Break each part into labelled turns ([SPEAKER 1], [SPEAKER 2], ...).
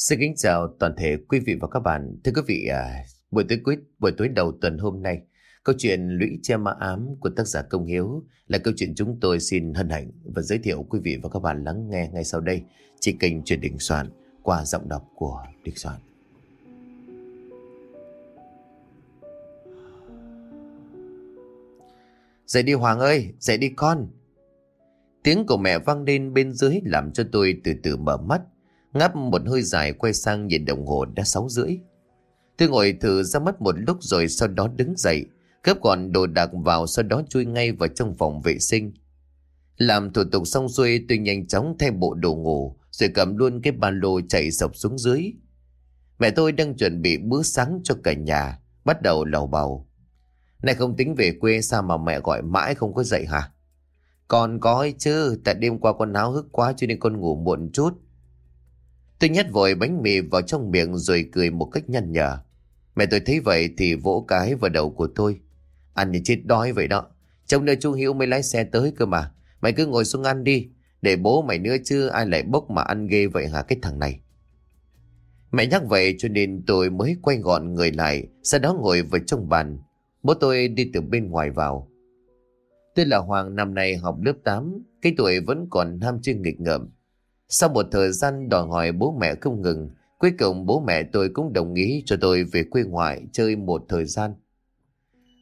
[SPEAKER 1] Xin kính chào toàn thể quý vị và các bạn. Thưa quý vị, à, buổi tối cuối buổi tối đầu tuần hôm nay, câu chuyện Lũy Che Ma Ám của tác giả Công Hiếu là câu chuyện chúng tôi xin hân hạnh và giới thiệu quý vị và các bạn lắng nghe ngay sau đây trên kênh truyền đình soạn qua giọng đọc của Đình Soạn. Dậy đi Hoàng ơi, dậy đi con. Tiếng của mẹ vang lên bên dưới làm cho tôi từ từ mở mắt. Ngáp một hơi dài quay sang nhìn đồng hồ đã sáu rưỡi. Tôi ngồi thử ra mất một lúc rồi sau đó đứng dậy, gấp gọn đồ đạc vào sau đó chui ngay vào trong phòng vệ sinh. Làm thủ tục xong xuôi tôi nhanh chóng thay bộ đồ ngủ rồi cầm luôn cái ba lô chạy sập xuống dưới. Mẹ tôi đang chuẩn bị bữa sáng cho cả nhà, bắt đầu lầu bầu. Này không tính về quê sao mà mẹ gọi mãi không có dậy hả? còn có ấy chứ, tại đêm qua con háo hức quá cho nên con ngủ muộn chút. Tôi nhét vội bánh mì vào trong miệng rồi cười một cách nhăn nhở. Mẹ tôi thấy vậy thì vỗ cái vào đầu của tôi. Ăn như chết đói vậy đó. Trong nơi chú Hiếu mới lái xe tới cơ mà. Mày cứ ngồi xuống ăn đi. Để bố mày nữa chứ ai lại bốc mà ăn ghê vậy hả cái thằng này. Mẹ nhắc vậy cho nên tôi mới quay gọn người lại. Sau đó ngồi vào trong bàn. Bố tôi đi từ bên ngoài vào. Tôi là Hoàng, năm nay học lớp 8. Cái tuổi vẫn còn ham chơi nghịch ngợm. Sau một thời gian đòi hỏi bố mẹ không ngừng, cuối cùng bố mẹ tôi cũng đồng ý cho tôi về quê ngoại chơi một thời gian.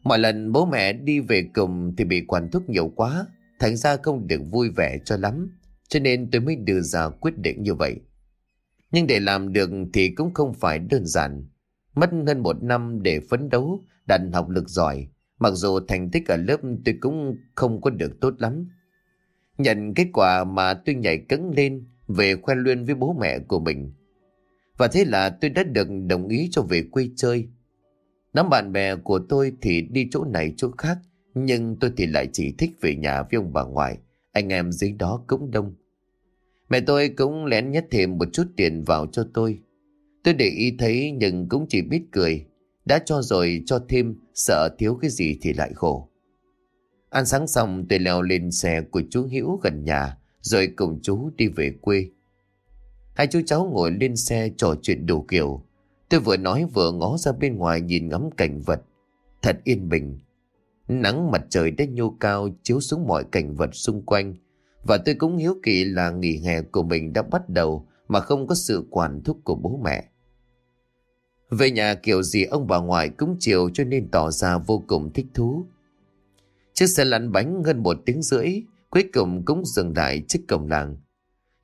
[SPEAKER 1] Mọi lần bố mẹ đi về cùng thì bị quản thúc nhiều quá, thành ra không được vui vẻ cho lắm, cho nên tôi mới đưa ra quyết định như vậy. Nhưng để làm được thì cũng không phải đơn giản. Mất hơn một năm để phấn đấu, đạt học lực giỏi, mặc dù thành tích ở lớp tôi cũng không có được tốt lắm. Nhận kết quả mà tôi nhảy cấn lên về khoe luyên với bố mẹ của mình. Và thế là tôi đã được đồng ý cho về quê chơi. Đám bạn bè của tôi thì đi chỗ này chỗ khác, nhưng tôi thì lại chỉ thích về nhà với ông bà ngoại, anh em dưới đó cũng đông. Mẹ tôi cũng lén nhét thêm một chút tiền vào cho tôi. Tôi để ý thấy nhưng cũng chỉ biết cười, đã cho rồi cho thêm, sợ thiếu cái gì thì lại khổ. Ăn sáng xong tôi leo lên xe của chú Hữu gần nhà, rồi cùng chú đi về quê. Hai chú cháu ngồi lên xe trò chuyện đủ kiểu. Tôi vừa nói vừa ngó ra bên ngoài nhìn ngắm cảnh vật. Thật yên bình. Nắng mặt trời đã nhô cao, chiếu xuống mọi cảnh vật xung quanh. Và tôi cũng hiếu kỳ là nghỉ hè của mình đã bắt đầu mà không có sự quản thúc của bố mẹ. Về nhà kiểu gì ông bà ngoại cũng chiều cho nên tỏ ra vô cùng thích thú. Chiếc xe lăn bánh hơn một tiếng rưỡi Cuối cùng cũng dừng lại trước cổng làng.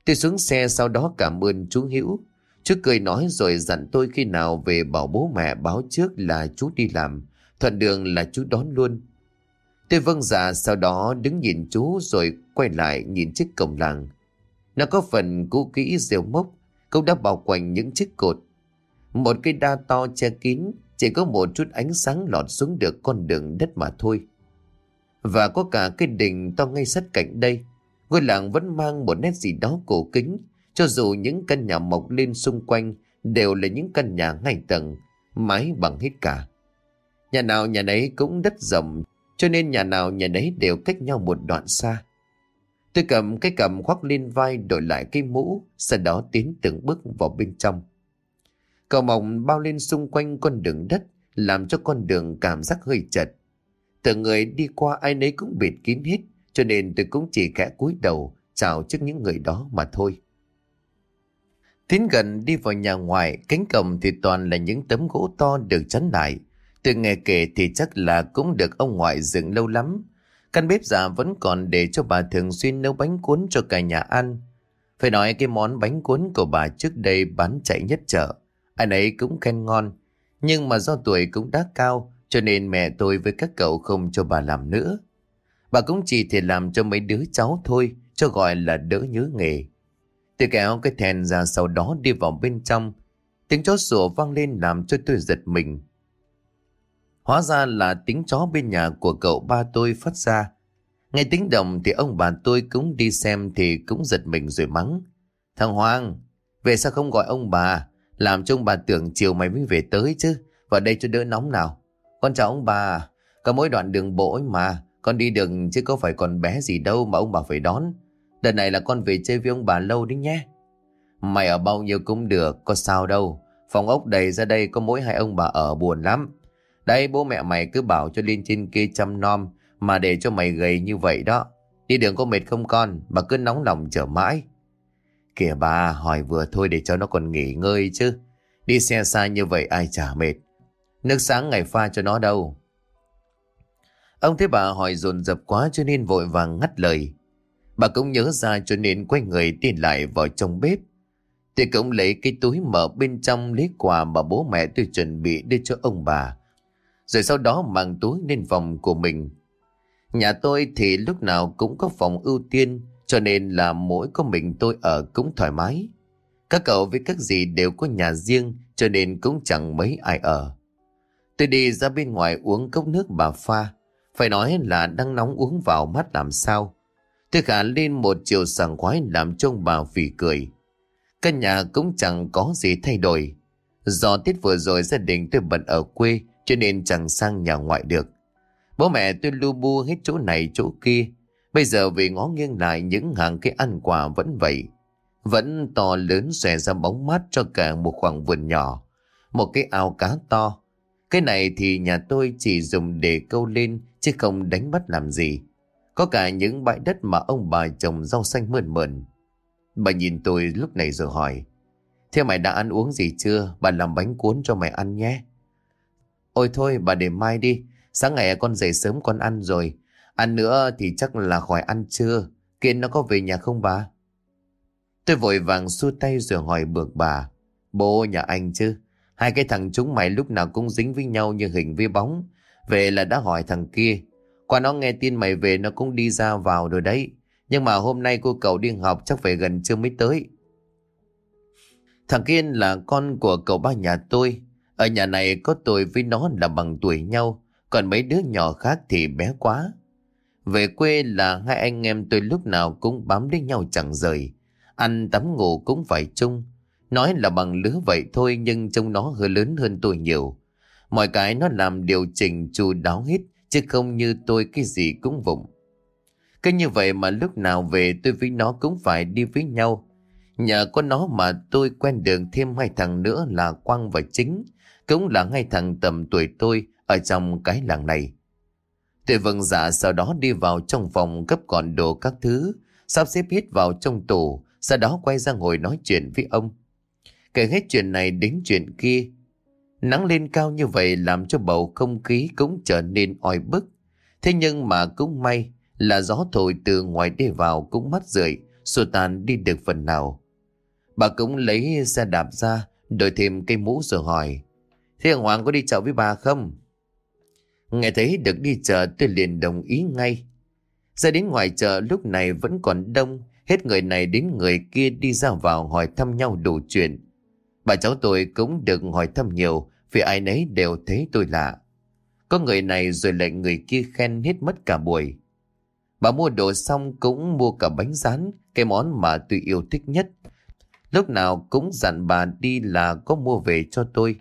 [SPEAKER 1] Tôi xuống xe sau đó cảm ơn chú Hữu. Chú cười nói rồi dặn tôi khi nào về bảo bố mẹ báo trước là chú đi làm. Thuận đường là chú đón luôn. Tôi vâng dạ sau đó đứng nhìn chú rồi quay lại nhìn chiếc cổng làng. Nó có phần cũ kỹ rêu mốc, cũng đã bao quanh những chiếc cột. Một cây đa to che kín, chỉ có một chút ánh sáng lọt xuống được con đường đất mà thôi. Và có cả cái đình to ngay sát cạnh đây. Ngôi làng vẫn mang một nét gì đó cổ kính, cho dù những căn nhà mọc lên xung quanh đều là những căn nhà ngay tầng, mái bằng hết cả. Nhà nào nhà nấy cũng đất rộng, cho nên nhà nào nhà nấy đều cách nhau một đoạn xa. Tôi cầm cái cầm khoác lên vai đổi lại cái mũ, sau đó tiến từng bước vào bên trong. Cầu mỏng bao lên xung quanh con đường đất, làm cho con đường cảm giác hơi chật. Từ người đi qua ai nấy cũng bịt kín hết, cho nên tôi cũng chỉ khẽ cúi đầu chào trước những người đó mà thôi. Tiến gần đi vào nhà ngoài, cánh cổng thì toàn là những tấm gỗ to được chắn lại. Từ nghe kể thì chắc là cũng được ông ngoại dựng lâu lắm. Căn bếp già vẫn còn để cho bà thường xuyên nấu bánh cuốn cho cả nhà ăn. Phải nói cái món bánh cuốn của bà trước đây bán chạy nhất chợ. Anh ấy cũng khen ngon. Nhưng mà do tuổi cũng đã cao cho nên mẹ tôi với các cậu không cho bà làm nữa. Bà cũng chỉ thể làm cho mấy đứa cháu thôi, cho gọi là đỡ nhớ nghề. Tôi kéo cái thèn ra sau đó đi vào bên trong. Tiếng chó sủa vang lên làm cho tôi giật mình. Hóa ra là tiếng chó bên nhà của cậu ba tôi phát ra. Nghe tiếng động thì ông bà tôi cũng đi xem thì cũng giật mình rồi mắng. Thằng Hoàng, về sao không gọi ông bà? Làm cho ông bà tưởng chiều mày mới về tới chứ. Vào đây cho đỡ nóng nào. Con chào ông bà, có mỗi đoạn đường bộ ấy mà, con đi đường chứ có phải còn bé gì đâu mà ông bà phải đón. Đợt này là con về chơi với ông bà lâu đấy nhé. Mày ở bao nhiêu cũng được, có sao đâu. Phòng ốc đầy ra đây có mỗi hai ông bà ở buồn lắm. Đây bố mẹ mày cứ bảo cho lên trên kia chăm nom mà để cho mày gầy như vậy đó. Đi đường có mệt không con, bà cứ nóng lòng chờ mãi. Kìa bà, hỏi vừa thôi để cho nó còn nghỉ ngơi chứ. Đi xe xa như vậy ai chả mệt. Nước sáng ngày pha cho nó đâu. Ông thấy bà hỏi dồn dập quá cho nên vội vàng ngắt lời. Bà cũng nhớ ra cho nên quay người đi lại vào trong bếp. Tôi cũng lấy cái túi mở bên trong lấy quà mà bố mẹ tôi chuẩn bị đưa cho ông bà. Rồi sau đó mang túi lên phòng của mình. Nhà tôi thì lúc nào cũng có phòng ưu tiên, cho nên là mỗi có mình tôi ở cũng thoải mái. Các cậu với các dì đều có nhà riêng, cho nên cũng chẳng mấy ai ở. Tôi đi ra bên ngoài uống cốc nước bà pha. Phải nói là đang nóng uống vào mắt làm sao. Tôi cả lên một chiều sảng khoái làm trông bà phì cười. Căn nhà cũng chẳng có gì thay đổi. Do tiết vừa rồi gia đình tôi bận ở quê, cho nên chẳng sang nhà ngoại được. Bố mẹ tôi lu bu hết chỗ này chỗ kia. Bây giờ vì ngó nghiêng lại những hàng cái ăn quà vẫn vậy. Vẫn to lớn xòe ra bóng mát cho cả một khoảng vườn nhỏ. Một cái ao cá to. Cái này thì nhà tôi chỉ dùng để câu lên, chứ không đánh bắt làm gì. Có cả những bãi đất mà ông bà trồng rau xanh mượn mượn. Bà nhìn tôi lúc này rồi hỏi. Thế mày đã ăn uống gì chưa? Bà làm bánh cuốn cho mày ăn nhé. Ôi thôi, bà để mai đi. Sáng ngày con dậy sớm con ăn rồi. Ăn nữa thì chắc là khỏi ăn chưa. Kiên nó có về nhà không bà? Tôi vội vàng xua tay rồi hỏi bược bà. Bố, nhà anh chứ? Hai cái thằng chúng mày lúc nào cũng dính với nhau như hình với bóng. Về là đã hỏi thằng kia. Qua nó nghe tin mày về nó cũng đi ra vào rồi đấy. Nhưng mà hôm nay cô cậu đi học chắc phải gần chưa mới tới. Thằng Kiên là con của cậu ba nhà tôi. Ở nhà này có tôi với nó là bằng tuổi nhau. Còn mấy đứa nhỏ khác thì bé quá. Về quê là hai anh em tôi lúc nào cũng bám lấy nhau chẳng rời. Ăn tắm ngủ cũng phải chung. Nói là bằng lứa vậy thôi nhưng trông nó hơi lớn hơn tôi nhiều. Mọi cái nó làm điều chỉnh chu đáo hết chứ không như tôi cái gì cũng vụng. Cứ như vậy mà lúc nào về tôi với nó cũng phải đi với nhau. Nhờ có nó mà tôi quen đường thêm hai thằng nữa là Quang và Chính. Cũng là hai thằng tầm tuổi tôi ở trong cái làng này. Tôi vâng dạ sau đó đi vào trong phòng gấp gọn đồ các thứ, sắp xếp hết vào trong tủ, sau đó quay ra ngồi nói chuyện với ông. Kể hết chuyện này đến chuyện kia. Nắng lên cao như vậy làm cho bầu không khí cũng trở nên oi bức. Thế nhưng mà cũng may là gió thổi từ ngoài đi vào cũng mắt rượi, xua tan đi được phần nào. Bà cũng lấy xe đạp ra, đổi thêm cây mũ rồi hỏi. Thế Hoàng có đi chợ với bà không? Nghe thấy được đi chợ tôi liền đồng ý ngay. Ra đến ngoài chợ lúc này vẫn còn đông, hết người này đến người kia đi ra vào hỏi thăm nhau đủ chuyện. Bà cháu tôi cũng đừng hỏi thăm nhiều vì ai nấy đều thấy tôi lạ. Có người này rồi lại người kia khen hết mất cả buổi. Bà mua đồ xong cũng mua cả bánh rán, cái món mà tôi yêu thích nhất. Lúc nào cũng dặn bà đi là có mua về cho tôi.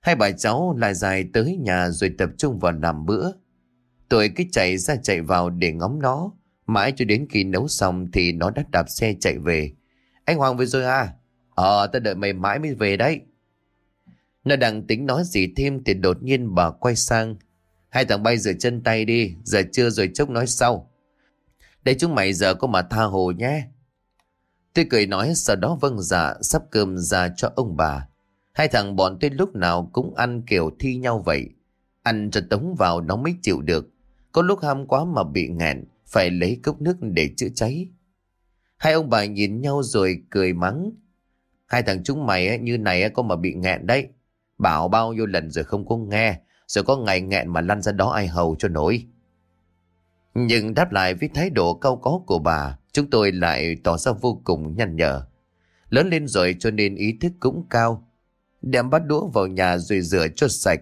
[SPEAKER 1] Hai bà cháu lại dài tới nhà rồi tập trung vào làm bữa. Tôi cứ chạy ra chạy vào để ngóng nó. Mãi cho đến khi nấu xong thì nó đã đạp xe chạy về. Anh Hoàng về rồi à? Ờ, ta đợi mày mãi mới về đấy. Nó đang tính nói gì thêm thì đột nhiên bà quay sang. Hai thằng bay rửa chân tay đi, giờ chưa rồi chốc nói sau. Để chúng mày giờ có mà tha hồ nhé. Tôi cười nói sau đó vâng dạ sắp cơm ra cho ông bà. Hai thằng bọn tôi lúc nào cũng ăn kiểu thi nhau vậy. Ăn cho tống vào nó mới chịu được. Có lúc ham quá mà bị nghẹn, phải lấy cốc nước để chữa cháy. Hai ông bà nhìn nhau rồi cười mắng. Hai thằng chúng mày như này có mà bị nghẹn đấy. Bảo bao nhiêu lần rồi không có nghe, rồi có ngày nghẹn mà lăn ra đó ai hầu cho nổi. Nhưng đáp lại với thái độ cao có của bà, chúng tôi lại tỏ ra vô cùng nhăn nhở. Lớn lên rồi cho nên ý thức cũng cao, đem bắt đũa vào nhà rồi rửa cho sạch.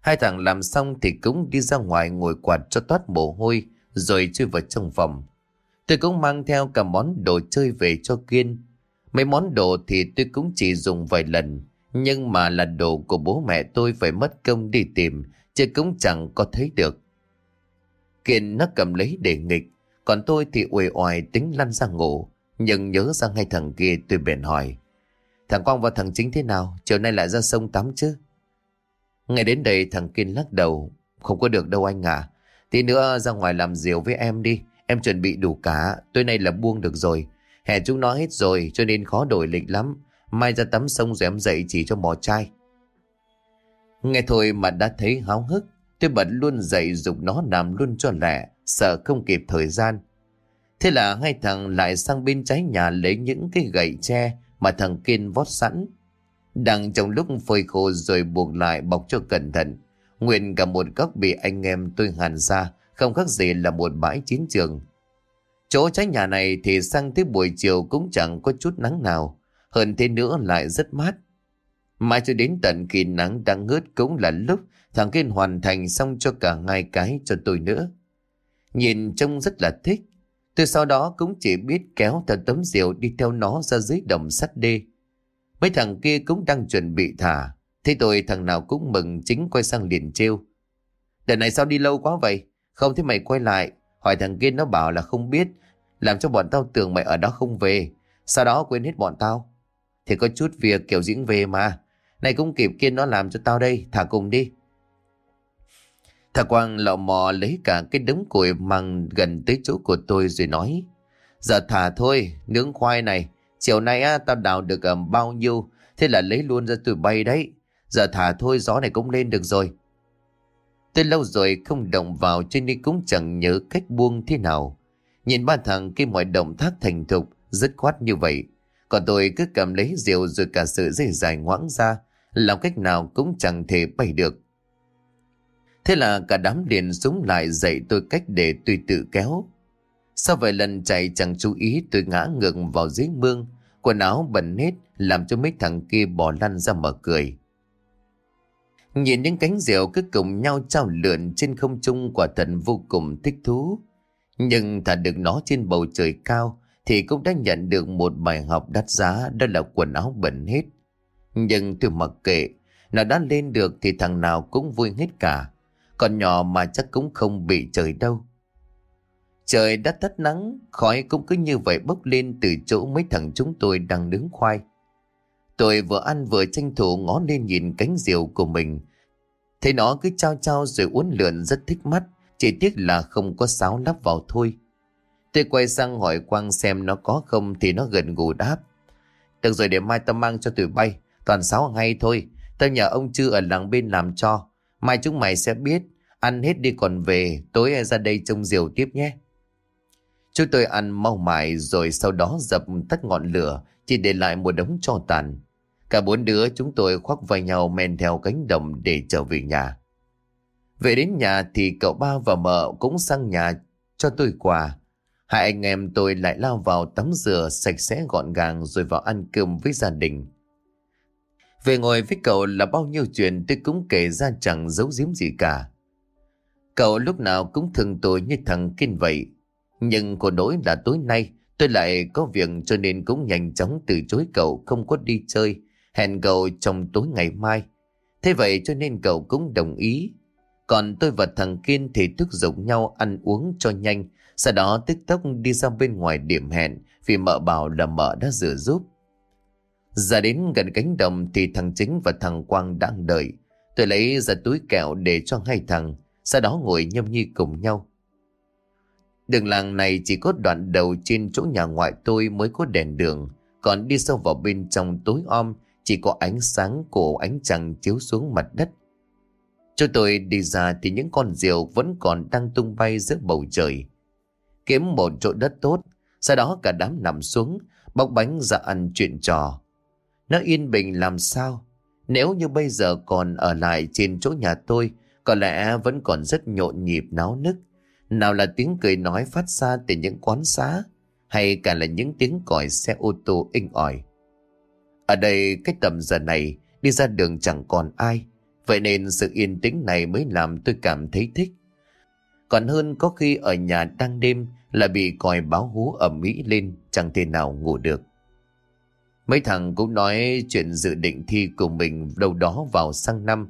[SPEAKER 1] Hai thằng làm xong thì cũng đi ra ngoài ngồi quạt cho toát mồ hôi rồi chui vào trong phòng. Tôi cũng mang theo cả món đồ chơi về cho Kiên. Mấy món đồ thì tôi cũng chỉ dùng vài lần, nhưng mà là đồ của bố mẹ tôi phải mất công đi tìm, chứ cũng chẳng có thấy được. Kiên nó cầm lấy để nghịch, còn tôi thì uể oải tính lăn ra ngủ. Nhưng nhớ ra ngay thằng kia tôi bèn hỏi. Thằng Quang và thằng Chính thế nào? Chiều nay lại ra sông tắm chứ? Ngay đến đây thằng Kiên lắc đầu. Không có được đâu anh à. Tí nữa ra ngoài làm diều với em đi. Em chuẩn bị đủ cả. Tối nay là buông được rồi. Hè chúng nó hết rồi cho nên khó đổi lịch lắm. Mai ra tắm sông rồi em dậy chỉ cho mò chai. Nghe thôi mà đã thấy háo hức. Tôi bật luôn dậy dục nó nằm luôn cho lẹ. Sợ không kịp thời gian. Thế là hai thằng lại sang bên trái nhà lấy những cái gậy tre mà thằng Kiên vót sẵn. Đang trong lúc phơi khô rồi buộc lại bọc cho cẩn thận. Nguyện cả một góc bị anh em tôi hàn ra, không khác gì là một bãi chiến trường. Chỗ trái nhà này thì sang tới buổi chiều cũng chẳng có chút nắng nào. Hơn thế nữa lại rất mát. Mai cho đến tận khi nắng đang ngớt cũng là lúc thằng Kiên hoàn thành xong cho cả hai cái cho tôi nữa. Nhìn trông rất là thích. từ sau đó cũng chỉ biết kéo theo tấm diều đi theo nó ra dưới đồng sắt đê. Mấy thằng kia cũng đang chuẩn bị thả. Thế tôi thằng nào cũng mừng chính quay sang liền trêu. Đợt này sao đi lâu quá vậy? Không thấy mày quay lại. Hỏi thằng kia nó bảo là không biết. Làm cho bọn tao tưởng mày ở đó không về. Sau đó quên hết bọn tao. Thì có chút việc kiểu diễn về mà. Này cũng kịp kiên nó làm cho tao đây. Thả cùng đi. Thả Quang lọ mò lấy cả cái đống củi mang gần tới chỗ của tôi rồi nói. Giờ thả thôi, nướng khoai này. Chiều nay á, tao đào được um, bao nhiêu, thế là lấy luôn ra tụi bay đấy. Giờ thả thôi, gió này cũng lên được rồi. Tôi lâu rồi không động vào cho nên cũng chẳng nhớ cách buông thế nào. Nhìn ba thằng kia mọi động tác thành thục, dứt khoát như vậy. Còn tôi cứ cầm lấy rượu rồi cả sự dây dài ngoãng ra, làm cách nào cũng chẳng thể bay được. Thế là cả đám liền súng lại dạy tôi cách để tùy tự kéo. Sau vài lần chạy chẳng chú ý tôi ngã ngược vào dưới mương, quần áo bẩn hết làm cho mấy thằng kia bỏ lăn ra mở cười. Nhìn những cánh diều cứ cùng nhau trao lượn trên không trung quả thật vô cùng thích thú. Nhưng thả được nó trên bầu trời cao thì cũng đã nhận được một bài học đắt giá đó là quần áo bẩn hết. Nhưng tôi mặc kệ, nó đã lên được thì thằng nào cũng vui hết cả. Còn nhỏ mà chắc cũng không bị trời đâu. Trời đã tắt nắng, khói cũng cứ như vậy bốc lên từ chỗ mấy thằng chúng tôi đang đứng khoai. Tôi vừa ăn vừa tranh thủ ngó lên nhìn cánh diều của mình. Thấy nó cứ trao trao rồi uốn lượn rất thích mắt, chỉ tiếc là không có sáo lắp vào thôi. Tôi quay sang hỏi Quang xem nó có không thì nó gần gù đáp. Được rồi để mai tao mang cho tụi bay, toàn sáo hay thôi. Tao nhờ ông Chư ở làng bên làm cho. Mai chúng mày sẽ biết, ăn hết đi còn về, tối ra đây trông diều tiếp nhé. Chúng tôi ăn mau mải rồi sau đó dập tắt ngọn lửa, chỉ để lại một đống tro tàn. Cả bốn đứa chúng tôi khoác vai nhau men theo cánh đồng để trở về nhà. Về đến nhà thì cậu ba và mợ cũng sang nhà cho tôi quà. Hai anh em tôi lại lao vào tắm rửa sạch sẽ gọn gàng rồi vào ăn cơm với gia đình. Về ngồi với cậu là bao nhiêu chuyện tôi cũng kể ra chẳng giấu giếm gì cả. Cậu lúc nào cũng thương tôi như thằng kinh vậy. Nhưng có nỗi là tối nay tôi lại có việc cho nên cũng nhanh chóng từ chối cậu không có đi chơi. Hẹn cậu trong tối ngày mai. Thế vậy cho nên cậu cũng đồng ý. Còn tôi và thằng Kiên thì thức giống nhau ăn uống cho nhanh. Sau đó tức tốc đi ra bên ngoài điểm hẹn vì mợ bảo là mợ đã rửa giúp. Ra đến gần cánh đồng thì thằng Chính và thằng Quang đang đợi. Tôi lấy ra túi kẹo để cho hai thằng, sau đó ngồi nhâm nhi cùng nhau. Đường làng này chỉ có đoạn đầu trên chỗ nhà ngoại tôi mới có đèn đường, còn đi sâu vào bên trong tối om chỉ có ánh sáng của ánh trăng chiếu xuống mặt đất. Cho tôi đi ra thì những con diều vẫn còn đang tung bay giữa bầu trời. Kiếm một chỗ đất tốt, sau đó cả đám nằm xuống, bóc bánh ra ăn chuyện trò. Nó yên bình làm sao? Nếu như bây giờ còn ở lại trên chỗ nhà tôi, có lẽ vẫn còn rất nhộn nhịp náo nức. Nào là tiếng cười nói phát ra từ những quán xá, hay cả là những tiếng còi xe ô tô inh ỏi. Ở đây cách tầm giờ này, đi ra đường chẳng còn ai. Vậy nên sự yên tĩnh này mới làm tôi cảm thấy thích. Còn hơn có khi ở nhà đang đêm là bị còi báo hú ẩm mỹ lên, chẳng thể nào ngủ được. Mấy thằng cũng nói chuyện dự định thi của mình đâu đó vào sang năm.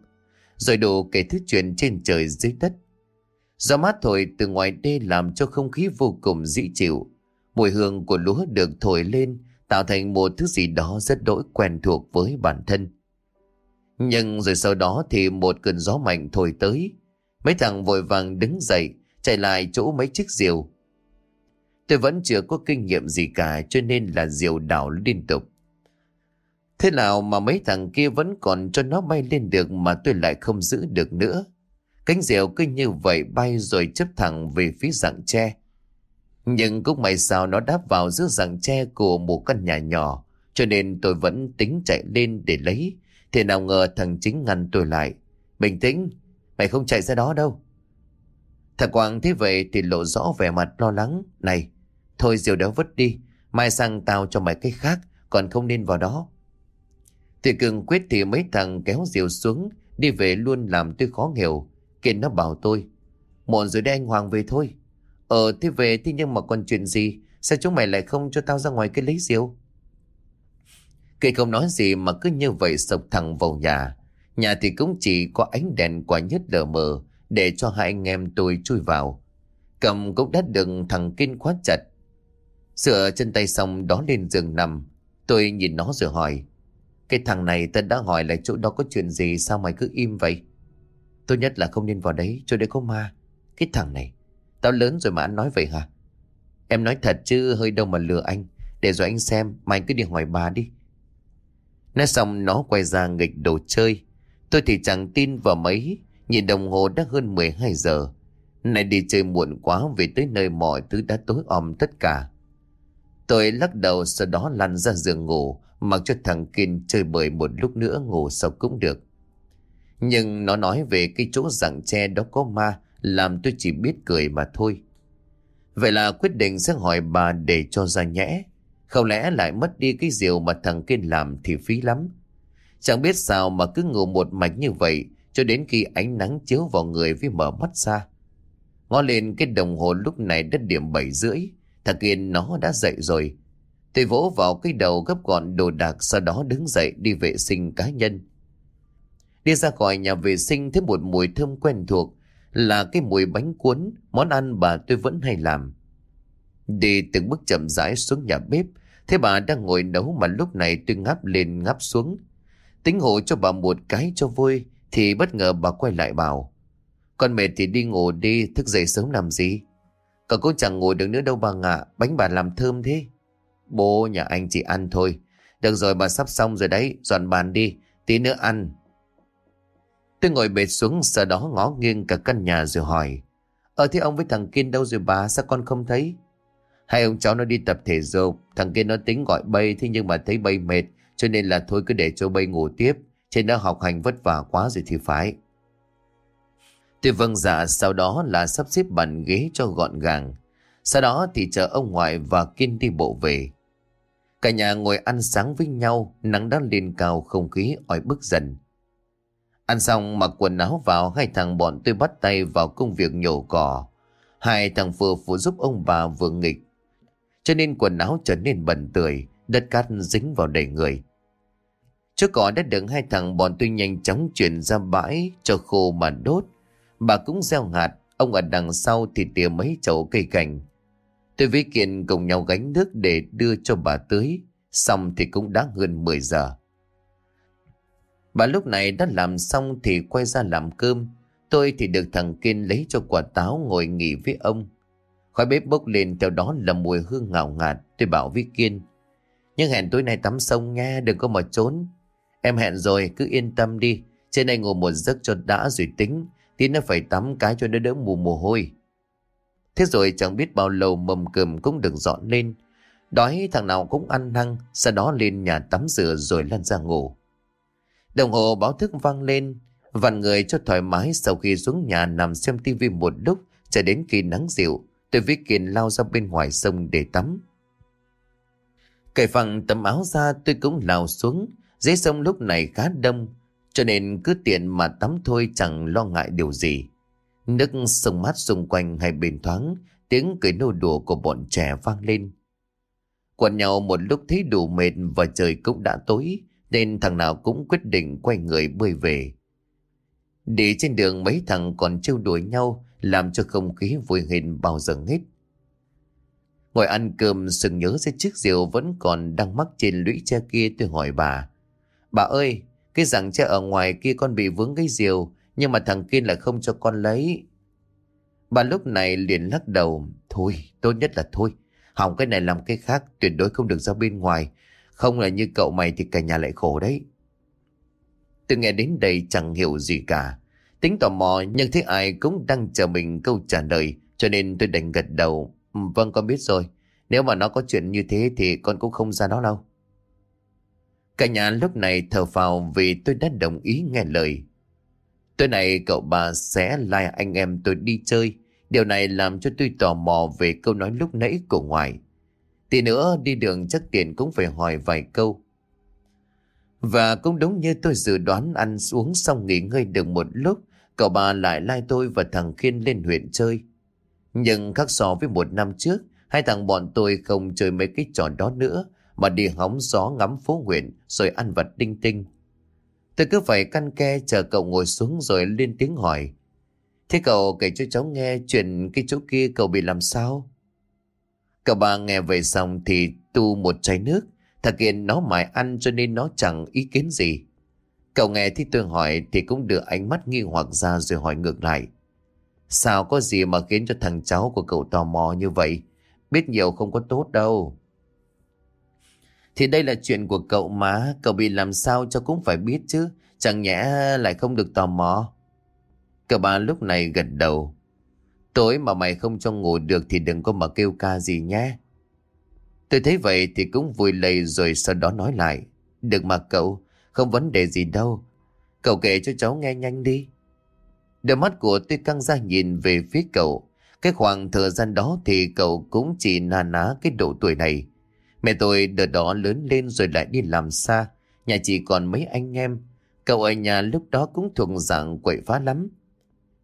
[SPEAKER 1] Rồi đủ kể thứ chuyện trên trời dưới đất. Gió mát thổi từ ngoài đê làm cho không khí vô cùng dễ chịu. Mùi hương của lúa được thổi lên tạo thành một thứ gì đó rất đỗi quen thuộc với bản thân. Nhưng rồi sau đó thì một cơn gió mạnh thổi tới. Mấy thằng vội vàng đứng dậy, chạy lại chỗ mấy chiếc diều. Tôi vẫn chưa có kinh nghiệm gì cả cho nên là diều đảo liên tục. Thế nào mà mấy thằng kia vẫn còn cho nó bay lên được mà tôi lại không giữ được nữa. Cánh diều cứ như vậy bay rồi chấp thẳng về phía rặng tre. Nhưng cũng may sao nó đáp vào giữa rặng tre của một căn nhà nhỏ cho nên tôi vẫn tính chạy lên để lấy. Thì nào ngờ thằng chính ngăn tôi lại. Bình tĩnh, mày không chạy ra đó đâu. Thằng Quang thế vậy thì lộ rõ vẻ mặt lo lắng. Này, thôi diều đó vứt đi. Mai sang tao cho mày cái khác, còn không nên vào đó. Thì cường quyết thì mấy thằng kéo diều xuống, đi về luôn làm tôi khó hiểu. Kiên nó bảo tôi, muộn rồi đây anh Hoàng về thôi. Ờ thế về thế nhưng mà còn chuyện gì, sao chúng mày lại không cho tao ra ngoài cái lấy diều? Kỳ không nói gì mà cứ như vậy sộc thẳng vào nhà. Nhà thì cũng chỉ có ánh đèn quả nhất lờ mờ để cho hai anh em tôi chui vào. Cầm cũng đã đựng thằng Kinh khóa chặt. Sửa chân tay xong đó lên giường nằm. Tôi nhìn nó rồi hỏi. Cái thằng này ta đã hỏi là chỗ đó có chuyện gì sao mày cứ im vậy? Tốt nhất là không nên vào đấy, chỗ đấy có ma. Cái thằng này, tao lớn rồi mà anh nói vậy hả? Em nói thật chứ hơi đâu mà lừa anh. Để rồi anh xem, mày cứ đi hỏi bà đi. Nói xong nó quay ra nghịch đồ chơi. Tôi thì chẳng tin vào mấy. Nhìn đồng hồ đã hơn 12 giờ. Này đi chơi muộn quá về tới nơi mọi thứ đã tối om tất cả. Tôi lắc đầu sau đó lăn ra giường ngủ, mặc cho thằng Kiên chơi bời một lúc nữa ngủ sau cũng được. Nhưng nó nói về cái chỗ rặng tre đó có ma, làm tôi chỉ biết cười mà thôi. Vậy là quyết định sẽ hỏi bà để cho ra nhẽ. Không lẽ lại mất đi cái diều mà thằng kia làm thì phí lắm. Chẳng biết sao mà cứ ngủ một mạch như vậy cho đến khi ánh nắng chiếu vào người với mở mắt ra. Ngó lên cái đồng hồ lúc này đã điểm bảy rưỡi. Thằng Kiên nó đã dậy rồi. Tôi vỗ vào cái đầu gấp gọn đồ đạc sau đó đứng dậy đi vệ sinh cá nhân. Đi ra khỏi nhà vệ sinh thấy một mùi thơm quen thuộc là cái mùi bánh cuốn, món ăn bà tôi vẫn hay làm. Đi từng bước chậm rãi xuống nhà bếp, thế bà đang ngồi nấu mà lúc này tôi ngáp lên ngáp xuống. Tính hộ cho bà một cái cho vui thì bất ngờ bà quay lại bảo. Con mệt thì đi ngủ đi, thức dậy sớm làm gì? Cậu cũng chẳng ngủ được nữa đâu bà ngạ, bánh bà làm thơm thế. Bố nhà anh chỉ ăn thôi. Được rồi bà sắp xong rồi đấy, dọn bàn đi, tí nữa ăn. Tôi ngồi bệt xuống sau đó ngó nghiêng cả căn nhà rồi hỏi. Ờ thế ông với thằng Kiên đâu rồi bà, sao con không thấy? Hai ông cháu nó đi tập thể dục, thằng kia nó tính gọi bay thế nhưng mà thấy bay mệt, cho nên là thôi cứ để cho bay ngủ tiếp, trên nó học hành vất vả quá rồi thì phải. Tôi vâng dạ sau đó là sắp xếp bàn ghế cho gọn gàng. Sau đó thì chờ ông ngoại và Kiên đi bộ về. Cả nhà ngồi ăn sáng với nhau, nắng đã lên cao không khí oi bức dần. Ăn xong mặc quần áo vào, hai thằng bọn tôi bắt tay vào công việc nhổ cỏ. Hai thằng vừa phụ giúp ông bà vừa nghịch. Cho nên quần áo trở nên bẩn tươi, đất cát dính vào đầy người. Trước cỏ đã được hai thằng bọn tôi nhanh chóng chuyển ra bãi cho khô mà đốt. Bà cũng gieo hạt, ông ở đằng sau thì tỉa mấy chậu cây cảnh. Tôi với Kiên cùng nhau gánh nước để đưa cho bà tưới, xong thì cũng đã hơn 10 giờ. Bà lúc này đã làm xong thì quay ra làm cơm, tôi thì được thằng Kiên lấy cho quả táo ngồi nghỉ với ông. Khói bếp bốc lên theo đó là mùi hương ngào ngạt, tôi bảo với Kiên. Nhưng hẹn tối nay tắm sông nha, đừng có mà trốn. Em hẹn rồi, cứ yên tâm đi, trên đây ngồi một giấc cho đã rồi tính, tí nó phải tắm cái cho nó đỡ mù mồ hôi. Thế rồi chẳng biết bao lâu mầm cơm cũng được dọn lên. Đói thằng nào cũng ăn năng, sau đó lên nhà tắm rửa rồi lăn ra ngủ. Đồng hồ báo thức vang lên, vặn người cho thoải mái sau khi xuống nhà nằm xem tivi một lúc cho đến khi nắng dịu, tôi với Kiên lao ra bên ngoài sông để tắm. Cởi phẳng tấm áo ra tôi cũng lao xuống, dưới sông lúc này khá đông, cho nên cứ tiện mà tắm thôi chẳng lo ngại điều gì. Nước sông mát xung quanh hay bền thoáng, tiếng cười nô đùa của bọn trẻ vang lên. Quần nhau một lúc thấy đủ mệt và trời cũng đã tối, nên thằng nào cũng quyết định quay người bơi về. Đi trên đường mấy thằng còn trêu đuổi nhau, làm cho không khí vui hình bao giờ hết. Ngồi ăn cơm sừng nhớ ra chiếc rượu vẫn còn đang mắc trên lũy tre kia tôi hỏi bà. Bà ơi, cái rằng tre ở ngoài kia con bị vướng cái rượu nhưng mà thằng kia lại không cho con lấy. Bà lúc này liền lắc đầu. Thôi, tốt nhất là thôi. Hỏng cái này làm cái khác tuyệt đối không được ra bên ngoài. Không là như cậu mày thì cả nhà lại khổ đấy. Tôi nghe đến đây chẳng hiểu gì cả. Tính tò mò nhưng thấy ai cũng đang chờ mình câu trả lời cho nên tôi đành gật đầu. Ừ, vâng con biết rồi. Nếu mà nó có chuyện như thế thì con cũng không ra đó đâu. Cả nhà lúc này thở phào vì tôi đã đồng ý nghe lời. Tối nay cậu bà sẽ lai anh em tôi đi chơi. Điều này làm cho tôi tò mò về câu nói lúc nãy của ngoài. Tí nữa đi đường chắc tiền cũng phải hỏi vài câu. Và cũng đúng như tôi dự đoán ăn xuống xong nghỉ ngơi được một lúc, cậu bà lại lai tôi và thằng Khiên lên huyện chơi. Nhưng khác so với một năm trước, hai thằng bọn tôi không chơi mấy cái trò đó nữa, mà đi hóng gió ngắm phố huyện rồi ăn vật đinh tinh. Tôi cứ phải căn ke chờ cậu ngồi xuống rồi lên tiếng hỏi. Thế cậu kể cho cháu nghe chuyện cái chỗ kia cậu bị làm sao? Cậu bà nghe về xong thì tu một chai nước. Thật kiện nó mãi ăn cho nên nó chẳng ý kiến gì. Cậu nghe thì tôi hỏi thì cũng đưa ánh mắt nghi hoặc ra rồi hỏi ngược lại. Sao có gì mà khiến cho thằng cháu của cậu tò mò như vậy? Biết nhiều không có tốt đâu. Thì đây là chuyện của cậu mà, cậu bị làm sao cho cũng phải biết chứ, chẳng nhẽ lại không được tò mò. Cậu bà lúc này gật đầu. Tối mà mày không cho ngủ được thì đừng có mà kêu ca gì nhé. Tôi thấy vậy thì cũng vui lây rồi sau đó nói lại. Được mà cậu, không vấn đề gì đâu. Cậu kể cho cháu nghe nhanh đi. Đôi mắt của tôi căng ra nhìn về phía cậu. Cái khoảng thời gian đó thì cậu cũng chỉ nà ná cái độ tuổi này. Mẹ tôi đợt đó lớn lên rồi lại đi làm xa. Nhà chỉ còn mấy anh em. Cậu ở nhà lúc đó cũng thuộc dạng quậy phá lắm.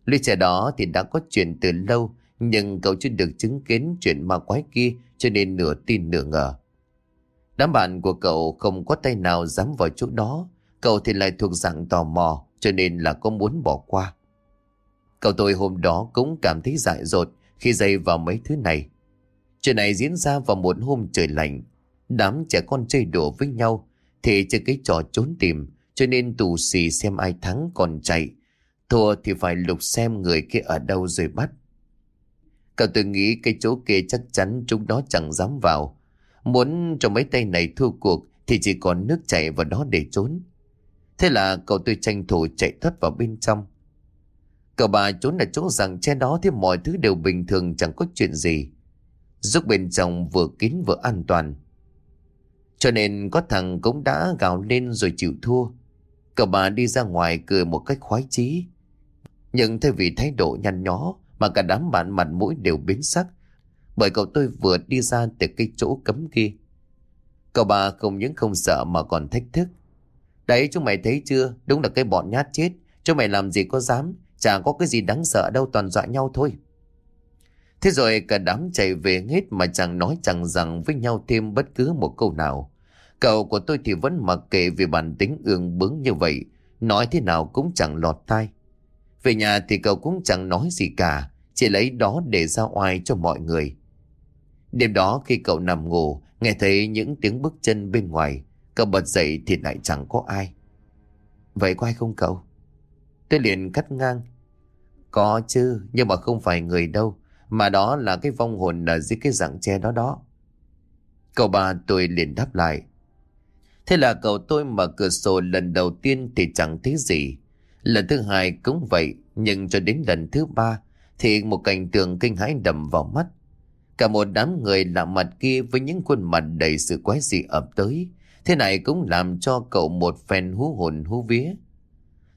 [SPEAKER 1] Lúc trẻ đó thì đã có chuyện từ lâu. Nhưng cậu chưa được chứng kiến chuyện ma quái kia cho nên nửa tin nửa ngờ. Đám bạn của cậu không có tay nào dám vào chỗ đó. Cậu thì lại thuộc dạng tò mò, cho nên là có muốn bỏ qua. Cậu tôi hôm đó cũng cảm thấy dại dột khi dây vào mấy thứ này. Chuyện này diễn ra vào một hôm trời lạnh. Đám trẻ con chơi đùa với nhau, thì chơi cái trò trốn tìm, cho nên tù xì xem ai thắng còn chạy. Thua thì phải lục xem người kia ở đâu rồi bắt. Cậu tôi nghĩ cái chỗ kia chắc chắn chúng nó chẳng dám vào. Muốn cho mấy tay này thua cuộc thì chỉ còn nước chảy vào đó để trốn. Thế là cậu tôi tranh thủ chạy thoát vào bên trong. Cậu bà trốn ở chỗ rằng che đó thì mọi thứ đều bình thường, chẳng có chuyện gì. Giúp bên trong vừa kín vừa an toàn. Cho nên có thằng cũng đã gào lên rồi chịu thua. Cậu bà đi ra ngoài cười một cách khoái chí. Nhưng thay vì thái độ nhăn nhó mà cả đám bạn mặt mũi đều biến sắc. Bởi cậu tôi vừa đi ra từ cái chỗ cấm kia. Cậu bà không những không sợ mà còn thách thức. Đấy, chúng mày thấy chưa? Đúng là cái bọn nhát chết. Chúng mày làm gì có dám. Chả có cái gì đáng sợ đâu, toàn dọa nhau thôi. Thế rồi cả đám chạy về hết mà chẳng nói chẳng rằng với nhau thêm bất cứ một câu nào. Cậu của tôi thì vẫn mặc kệ vì bản tính ương bướng như vậy. Nói thế nào cũng chẳng lọt tai. Về nhà thì cậu cũng chẳng nói gì cả. Chỉ lấy đó để ra oai cho mọi người. Đêm đó khi cậu nằm ngủ, nghe thấy những tiếng bước chân bên ngoài. Cậu bật dậy thì lại chẳng có ai. Vậy có ai không cậu? Tôi liền cắt ngang. Có chứ, nhưng mà không phải người đâu. Mà đó là cái vong hồn ở dưới cái dạng tre đó đó. Cậu bà tôi liền đáp lại. Thế là cậu tôi mở cửa sổ lần đầu tiên thì chẳng thấy gì. Lần thứ hai cũng vậy, nhưng cho đến lần thứ ba thì một cảnh tượng kinh hãi đầm vào mắt. Cả một đám người lạ mặt kia với những khuôn mặt đầy sự quái dị ập tới. Thế này cũng làm cho cậu một phen hú hồn hú vía.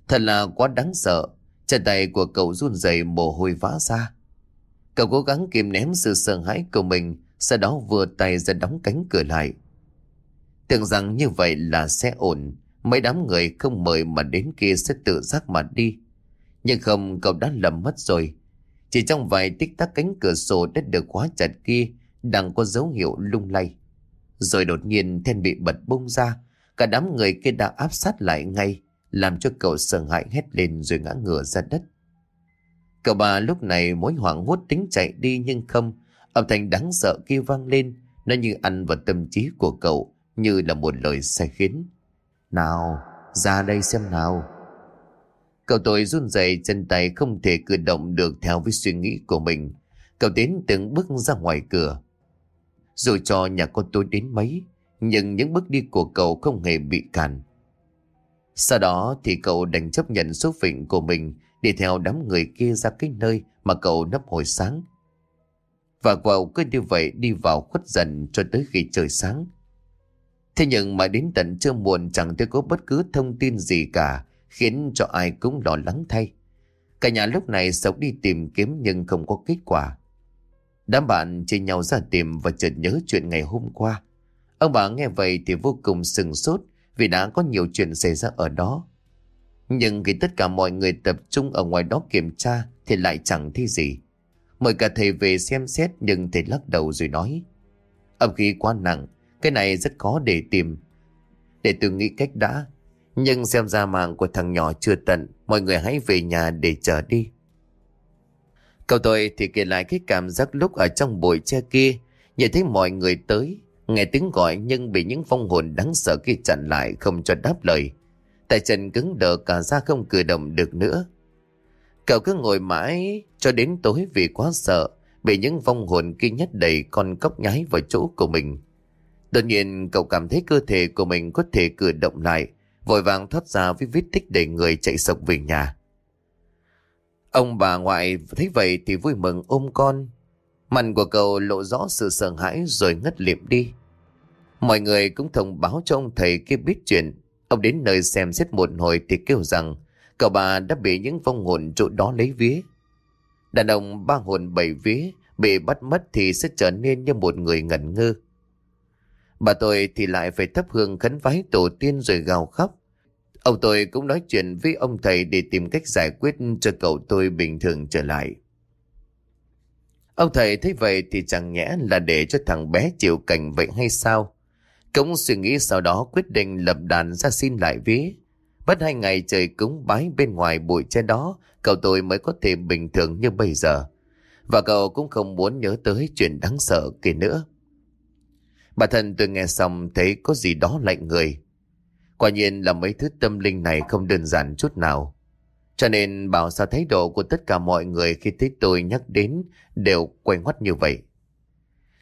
[SPEAKER 1] Thật là quá đáng sợ. Chân tay của cậu run rẩy mồ hôi vã ra. Cậu cố gắng kìm ném sự sợ hãi của mình, sau đó vừa tay ra đóng cánh cửa lại. Tưởng rằng như vậy là sẽ ổn, mấy đám người không mời mà đến kia sẽ tự giác mà đi. Nhưng không, cậu đã lầm mất rồi. Chỉ trong vài tích tắc cánh cửa sổ đã được khóa chặt kia, đang có dấu hiệu lung lay. Rồi đột nhiên then bị bật bung ra, cả đám người kia đã áp sát lại ngay, làm cho cậu sợ hãi hét lên rồi ngã ngửa ra đất. Cậu bà lúc này mối hoảng hốt tính chạy đi nhưng không, Âm thanh đáng sợ kia vang lên, nó như ăn vào tâm trí của cậu, như là một lời sai khiến. Nào, ra đây xem nào. Cậu tôi run rẩy chân tay không thể cử động được theo với suy nghĩ của mình. Cậu tiến từng bước ra ngoài cửa. Dù cho nhà con tôi đến mấy, nhưng những bước đi của cậu không hề bị cản. Sau đó thì cậu đành chấp nhận số phận của mình đi theo đám người kia ra cái nơi mà cậu nấp hồi sáng. Và cậu cứ như vậy đi vào khuất dần cho tới khi trời sáng. Thế nhưng mà đến tận trưa muộn chẳng thấy có bất cứ thông tin gì cả khiến cho ai cũng lo lắng thay. Cả nhà lúc này sống đi tìm kiếm nhưng không có kết quả. Đám bạn chia nhau ra tìm và chợt nhớ chuyện ngày hôm qua. Ông bà nghe vậy thì vô cùng sừng sốt vì đã có nhiều chuyện xảy ra ở đó. Nhưng khi tất cả mọi người tập trung ở ngoài đó kiểm tra thì lại chẳng thấy gì. Mời cả thầy về xem xét nhưng thầy lắc đầu rồi nói. Âm khí quá nặng, cái này rất khó để tìm. Để tôi nghĩ cách đã. Nhưng xem ra mạng của thằng nhỏ chưa tận, mọi người hãy về nhà để chờ đi. Cậu tôi thì kể lại cái cảm giác lúc ở trong bụi tre kia, nhìn thấy mọi người tới, nghe tiếng gọi nhưng bị những phong hồn đáng sợ kia chặn lại không cho đáp lời. Tay chân cứng đờ cả ra không cử động được nữa. Cậu cứ ngồi mãi cho đến tối vì quá sợ, bị những vong hồn kia nhét đầy con cốc nhái vào chỗ của mình. Đột nhiên cậu cảm thấy cơ thể của mình có thể cử động lại, vội vàng thoát ra với vết tích để người chạy sộc về nhà. Ông bà ngoại thấy vậy thì vui mừng ôm con. Mặt của cậu lộ rõ sự sợ hãi rồi ngất liệm đi. Mọi người cũng thông báo cho ông thầy kia biết chuyện. Ông đến nơi xem xét một hồi thì kêu rằng cậu bà đã bị những vong hồn chỗ đó lấy vía. Đàn ông ba hồn bảy vía bị bắt mất thì sẽ trở nên như một người ngẩn ngơ. Bà tôi thì lại phải thắp hương khấn vái tổ tiên rồi gào khóc. Ông tôi cũng nói chuyện với ông thầy để tìm cách giải quyết cho cậu tôi bình thường trở lại. Ông thầy thấy vậy thì chẳng nhẽ là để cho thằng bé chịu cảnh vậy hay sao? Cũng suy nghĩ sau đó quyết định lập đàn ra xin lại vía. bất hai ngày trời cúng bái bên ngoài bụi trên đó, cậu tôi mới có thể bình thường như bây giờ. Và cậu cũng không muốn nhớ tới chuyện đáng sợ kia nữa. Bà thân tôi nghe xong thấy có gì đó lạnh người. Quả nhiên là mấy thứ tâm linh này không đơn giản chút nào. Cho nên bảo sao thái độ của tất cả mọi người khi thấy tôi nhắc đến đều quay ngoắt như vậy.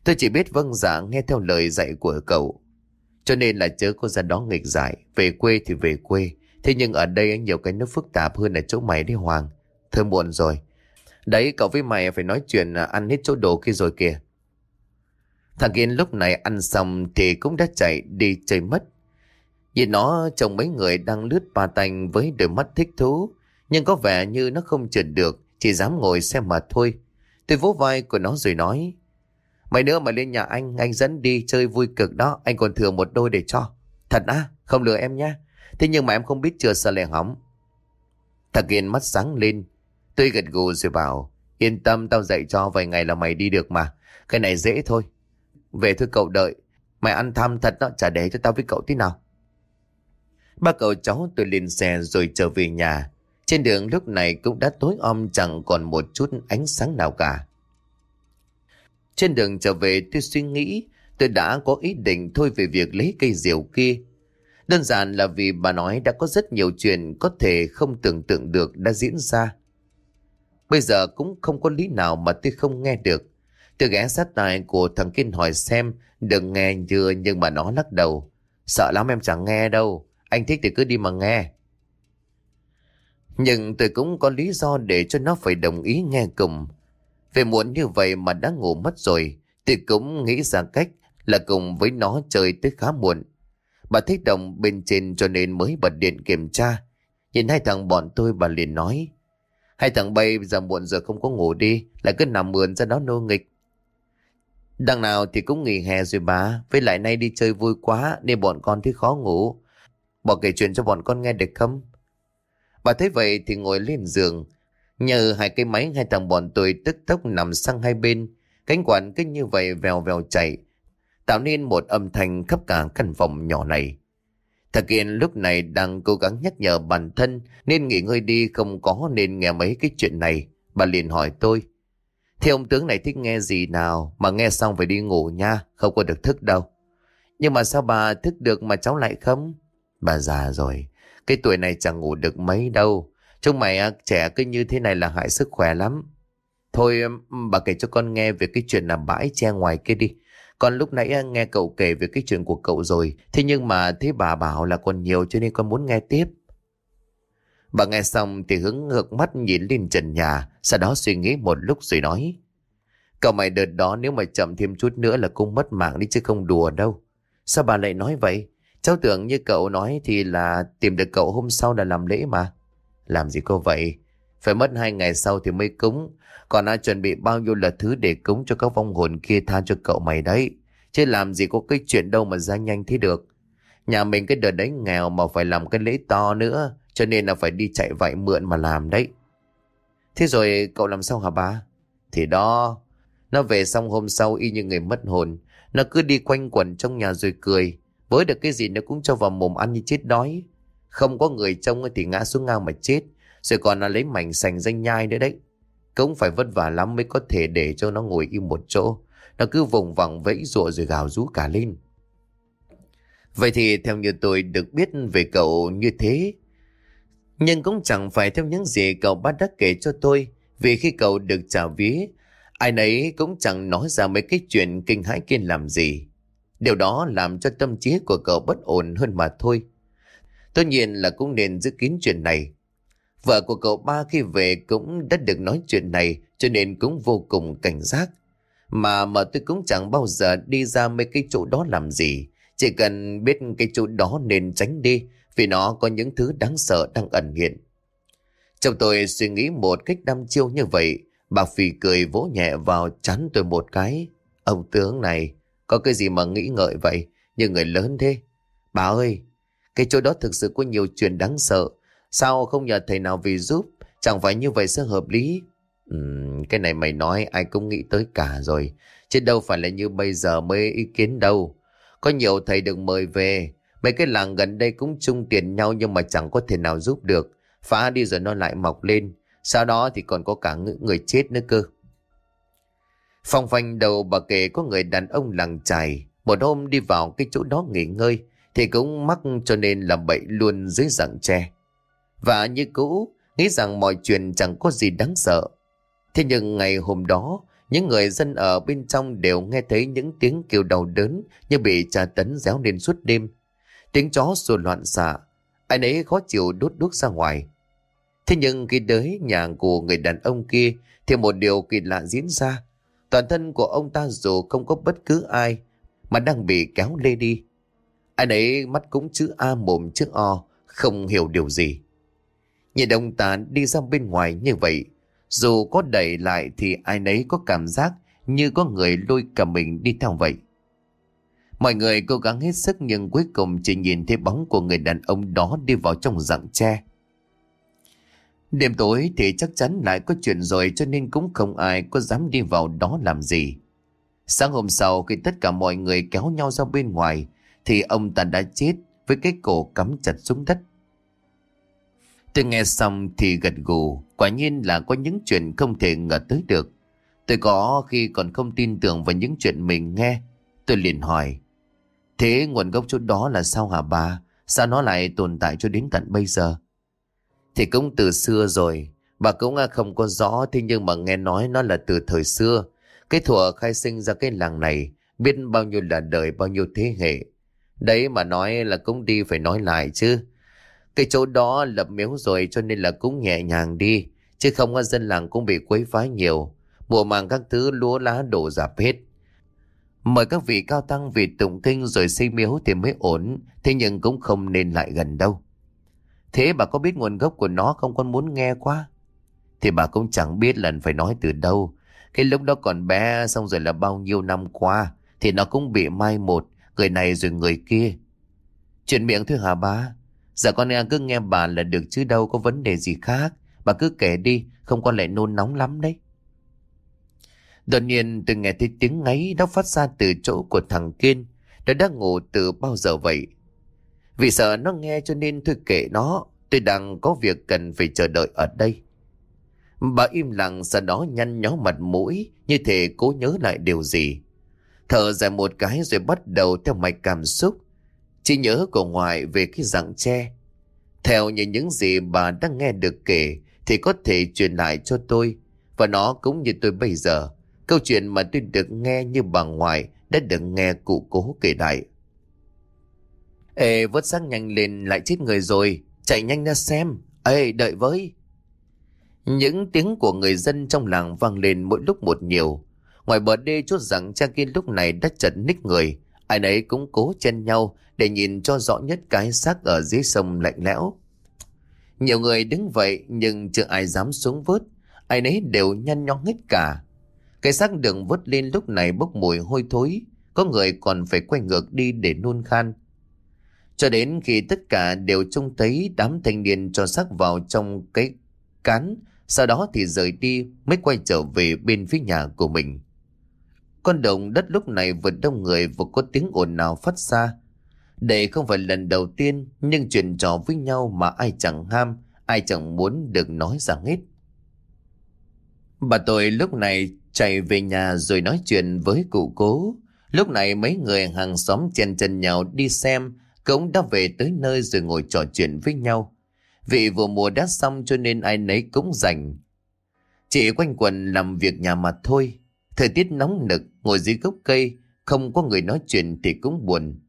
[SPEAKER 1] Tôi chỉ biết vâng dạ nghe theo lời dạy của cậu. Cho nên là chớ có ra đó nghịch giải, về quê thì về quê. Thế nhưng ở đây nhiều cái nó phức tạp hơn ở chỗ mày đấy Hoàng. thơm muộn rồi. Đấy cậu với mày phải nói chuyện à, ăn hết chỗ đồ kia rồi kìa. Thằng Kiên lúc này ăn xong thì cũng đã chạy đi chơi mất. Nhìn nó trong mấy người đang lướt ba tành với đôi mắt thích thú. Nhưng có vẻ như nó không trượt được, chỉ dám ngồi xem mà thôi. Tôi vỗ vai của nó rồi nói. Mày nữa mà lên nhà anh, anh dẫn đi chơi vui cực đó, anh còn thừa một đôi để cho. Thật á, không lừa em nhá. Thế nhưng mà em không biết chưa sợ lẻ hỏng. Thằng Kiên mắt sáng lên. Tôi gật gù rồi bảo. Yên tâm tao dạy cho vài ngày là mày đi được mà. Cái này dễ thôi. Về thôi cậu đợi. Mày ăn tham thật đó, trả để cho tao với cậu tí nào. Ba cậu cháu tôi lên xe rồi trở về nhà. Trên đường lúc này cũng đã tối om chẳng còn một chút ánh sáng nào cả. Trên đường trở về tôi suy nghĩ tôi đã có ý định thôi về việc lấy cây diều kia. Đơn giản là vì bà nói đã có rất nhiều chuyện có thể không tưởng tượng được đã diễn ra. Bây giờ cũng không có lý nào mà tôi không nghe được. Tôi ghé sát tai của thằng kinh hỏi xem đừng nghe chưa nhưng mà nó lắc đầu. Sợ lắm em chẳng nghe đâu. Anh thích thì cứ đi mà nghe. Nhưng tôi cũng có lý do để cho nó phải đồng ý nghe cùng. Về muộn như vậy mà đã ngủ mất rồi, tôi cũng nghĩ ra cách là cùng với nó chơi tới khá muộn. Bà thích đồng bên trên cho nên mới bật điện kiểm tra. Nhìn hai thằng bọn tôi bà liền nói. Hai thằng bay giờ muộn giờ không có ngủ đi, lại cứ nằm mượn ra đó nô nghịch. Đằng nào thì cũng nghỉ hè rồi bà, với lại nay đi chơi vui quá nên bọn con thấy khó ngủ. Bỏ kể chuyện cho bọn con nghe được không? Bà thấy vậy thì ngồi lên giường. Nhờ hai cái máy hai thằng bọn tôi tức tốc nằm sang hai bên. Cánh quản cứ như vậy vèo vèo chạy. Tạo nên một âm thanh khắp cả căn phòng nhỏ này. Thật kiện lúc này đang cố gắng nhắc nhở bản thân nên nghỉ ngơi đi không có nên nghe mấy cái chuyện này. Bà liền hỏi tôi. Thế ông tướng này thích nghe gì nào mà nghe xong phải đi ngủ nha, không có được thức đâu. Nhưng mà sao bà thức được mà cháu lại không? Bà già rồi, cái tuổi này chẳng ngủ được mấy đâu. Chúng mày à, trẻ cứ như thế này là hại sức khỏe lắm. Thôi bà kể cho con nghe về cái chuyện làm bãi che ngoài kia đi. Con lúc nãy à, nghe cậu kể về cái chuyện của cậu rồi. Thế nhưng mà thế bà bảo là còn nhiều cho nên con muốn nghe tiếp. Bà nghe xong thì hướng ngược mắt nhìn lên trần nhà, sau đó suy nghĩ một lúc rồi nói. Cậu mày đợt đó nếu mà chậm thêm chút nữa là cũng mất mạng đi chứ không đùa đâu. Sao bà lại nói vậy? Cháu tưởng như cậu nói thì là tìm được cậu hôm sau là làm lễ mà. Làm gì cô vậy? Phải mất hai ngày sau thì mới cúng. Còn ai chuẩn bị bao nhiêu là thứ để cúng cho các vong hồn kia tha cho cậu mày đấy. Chứ làm gì có cái chuyện đâu mà ra nhanh thế được. Nhà mình cái đợt đấy nghèo mà phải làm cái lễ to nữa. Cho nên là phải đi chạy vạy mượn mà làm đấy. Thế rồi cậu làm sao hả bà? Thì đó, nó về xong hôm sau y như người mất hồn. Nó cứ đi quanh quẩn trong nhà rồi cười. Với được cái gì nó cũng cho vào mồm ăn như chết đói. Không có người trông thì ngã xuống ngang mà chết. Rồi còn là lấy mảnh sành danh nhai nữa đấy. Cũng phải vất vả lắm mới có thể để cho nó ngồi im một chỗ. Nó cứ vùng vòng vẫy rụa rồi gào rú cả lên. Vậy thì theo như tôi được biết về cậu như thế. Nhưng cũng chẳng phải theo những gì cậu bác đã kể cho tôi. Vì khi cậu được trả ví, ai nấy cũng chẳng nói ra mấy cái chuyện kinh hãi kia làm gì. Điều đó làm cho tâm trí của cậu bất ổn hơn mà thôi. Tất nhiên là cũng nên giữ kín chuyện này. Vợ của cậu ba khi về cũng đã được nói chuyện này cho nên cũng vô cùng cảnh giác. Mà mà tôi cũng chẳng bao giờ đi ra mấy cái chỗ đó làm gì. Chỉ cần biết cái chỗ đó nên tránh đi vì nó có những thứ đáng sợ đang ẩn hiện. Trong tôi suy nghĩ một cách đăm chiêu như vậy, bà Phi cười vỗ nhẹ vào chắn tôi một cái. Ông tướng này, có cái gì mà nghĩ ngợi vậy, như người lớn thế. Bà ơi, cái chỗ đó thực sự có nhiều chuyện đáng sợ. Sao không nhờ thầy nào vì giúp? Chẳng phải như vậy sẽ hợp lý. Uhm, cái này mày nói ai cũng nghĩ tới cả rồi. Chứ đâu phải là như bây giờ mới ý kiến đâu. Có nhiều thầy được mời về. Mấy cái làng gần đây cũng chung tiền nhau nhưng mà chẳng có thể nào giúp được. Phá đi rồi nó lại mọc lên. Sau đó thì còn có cả người chết nữa cơ. Phong phanh đầu bà kể có người đàn ông làng trài. Một hôm đi vào cái chỗ đó nghỉ ngơi. Thì cũng mắc cho nên là bậy luôn dưới dạng tre. Và như cũ, nghĩ rằng mọi chuyện chẳng có gì đáng sợ. Thế nhưng ngày hôm đó, những người dân ở bên trong đều nghe thấy những tiếng kêu đau đớn như bị tra tấn réo lên suốt đêm. Tiếng chó sủa loạn xạ, anh ấy khó chịu đốt đuốc ra ngoài. Thế nhưng khi tới nhà của người đàn ông kia thì một điều kỳ lạ diễn ra. Toàn thân của ông ta dù không có bất cứ ai mà đang bị kéo lê đi. Anh ấy mắt cũng chữ A mồm chữ O, không hiểu điều gì. Nhìn ông ta đi ra bên ngoài như vậy, dù có đẩy lại thì ai nấy có cảm giác như có người lôi cả mình đi theo vậy. Mọi người cố gắng hết sức nhưng cuối cùng chỉ nhìn thấy bóng của người đàn ông đó đi vào trong rặng tre. Đêm tối thì chắc chắn lại có chuyện rồi cho nên cũng không ai có dám đi vào đó làm gì. Sáng hôm sau khi tất cả mọi người kéo nhau ra bên ngoài thì ông ta đã chết với cái cổ cắm chặt xuống đất. Tôi nghe xong thì gật gù, quả nhiên là có những chuyện không thể ngờ tới được. Tôi có khi còn không tin tưởng vào những chuyện mình nghe. Tôi liền hỏi, thế nguồn gốc chỗ đó là sao hả bà? Sao nó lại tồn tại cho đến tận bây giờ? Thì cũng từ xưa rồi, bà cũng à, không có rõ thế nhưng mà nghe nói nó là từ thời xưa. Cái thủa khai sinh ra cái làng này, biết bao nhiêu là đời bao nhiêu thế hệ. Đấy mà nói là cũng đi phải nói lại chứ. Cái chỗ đó lập miếu rồi cho nên là cũng nhẹ nhàng đi. Chứ không có dân làng cũng bị quấy phá nhiều. Mùa màng các thứ lúa lá đổ dạp hết. Mời các vị cao tăng vì tụng kinh rồi xây miếu thì mới ổn. Thế nhưng cũng không nên lại gần đâu. Thế bà có biết nguồn gốc của nó không con muốn nghe quá? Thì bà cũng chẳng biết lần phải nói từ đâu. Cái lúc đó còn bé xong rồi là bao nhiêu năm qua. Thì nó cũng bị mai một. Người này rồi người kia. Chuyện miệng thôi hả bà? Dạ con nghe cứ nghe bà là được chứ đâu có vấn đề gì khác. Bà cứ kể đi, không con lại nôn nóng lắm đấy. Đột nhiên tôi nghe thấy tiếng ngáy đó phát ra từ chỗ của thằng Kiên. Nó đang ngủ từ bao giờ vậy? Vì sợ nó nghe cho nên tôi kể nó. Tôi đang có việc cần phải chờ đợi ở đây. Bà im lặng sau đó nhăn nhó mặt mũi, như thể cố nhớ lại điều gì. Thở dài một cái rồi bắt đầu theo mạch cảm xúc. Chỉ nhớ của ngoại về cái dạng tre. Theo như những gì bà đang nghe được kể, thì có thể truyền lại cho tôi. Và nó cũng như tôi bây giờ. Câu chuyện mà tôi được nghe như bà ngoại đã được nghe cụ cố kể lại. Ê, vớt xác nhanh lên lại chết người rồi. Chạy nhanh ra xem. Ê, đợi với. Những tiếng của người dân trong làng vang lên mỗi lúc một nhiều. Ngoài bờ đê chốt rằng cha kia lúc này đã chật ních người. Ai nấy cũng cố chen nhau để nhìn cho rõ nhất cái xác ở dưới sông lạnh lẽo. Nhiều người đứng vậy nhưng chưa ai dám xuống vớt. Ai nấy đều nhăn nhó hết cả. Cái xác đường vớt lên lúc này bốc mùi hôi thối. Có người còn phải quay ngược đi để nôn khan. Cho đến khi tất cả đều trông thấy đám thanh niên cho xác vào trong cái cán sau đó thì rời đi mới quay trở về bên phía nhà của mình. Con đồng đất lúc này vừa đông người vừa có tiếng ồn nào phát ra. Đây không phải lần đầu tiên nhưng chuyện trò với nhau mà ai chẳng ham, ai chẳng muốn được nói ra hết. Bà tôi lúc này chạy về nhà rồi nói chuyện với cụ cố. Lúc này mấy người hàng xóm chen chân nhau đi xem cũng đã về tới nơi rồi ngồi trò chuyện với nhau. Vì vừa mùa đã xong cho nên ai nấy cũng rảnh. Chỉ quanh quần làm việc nhà mà thôi. Thời tiết nóng nực, ngồi dưới gốc cây, không có người nói chuyện thì cũng buồn.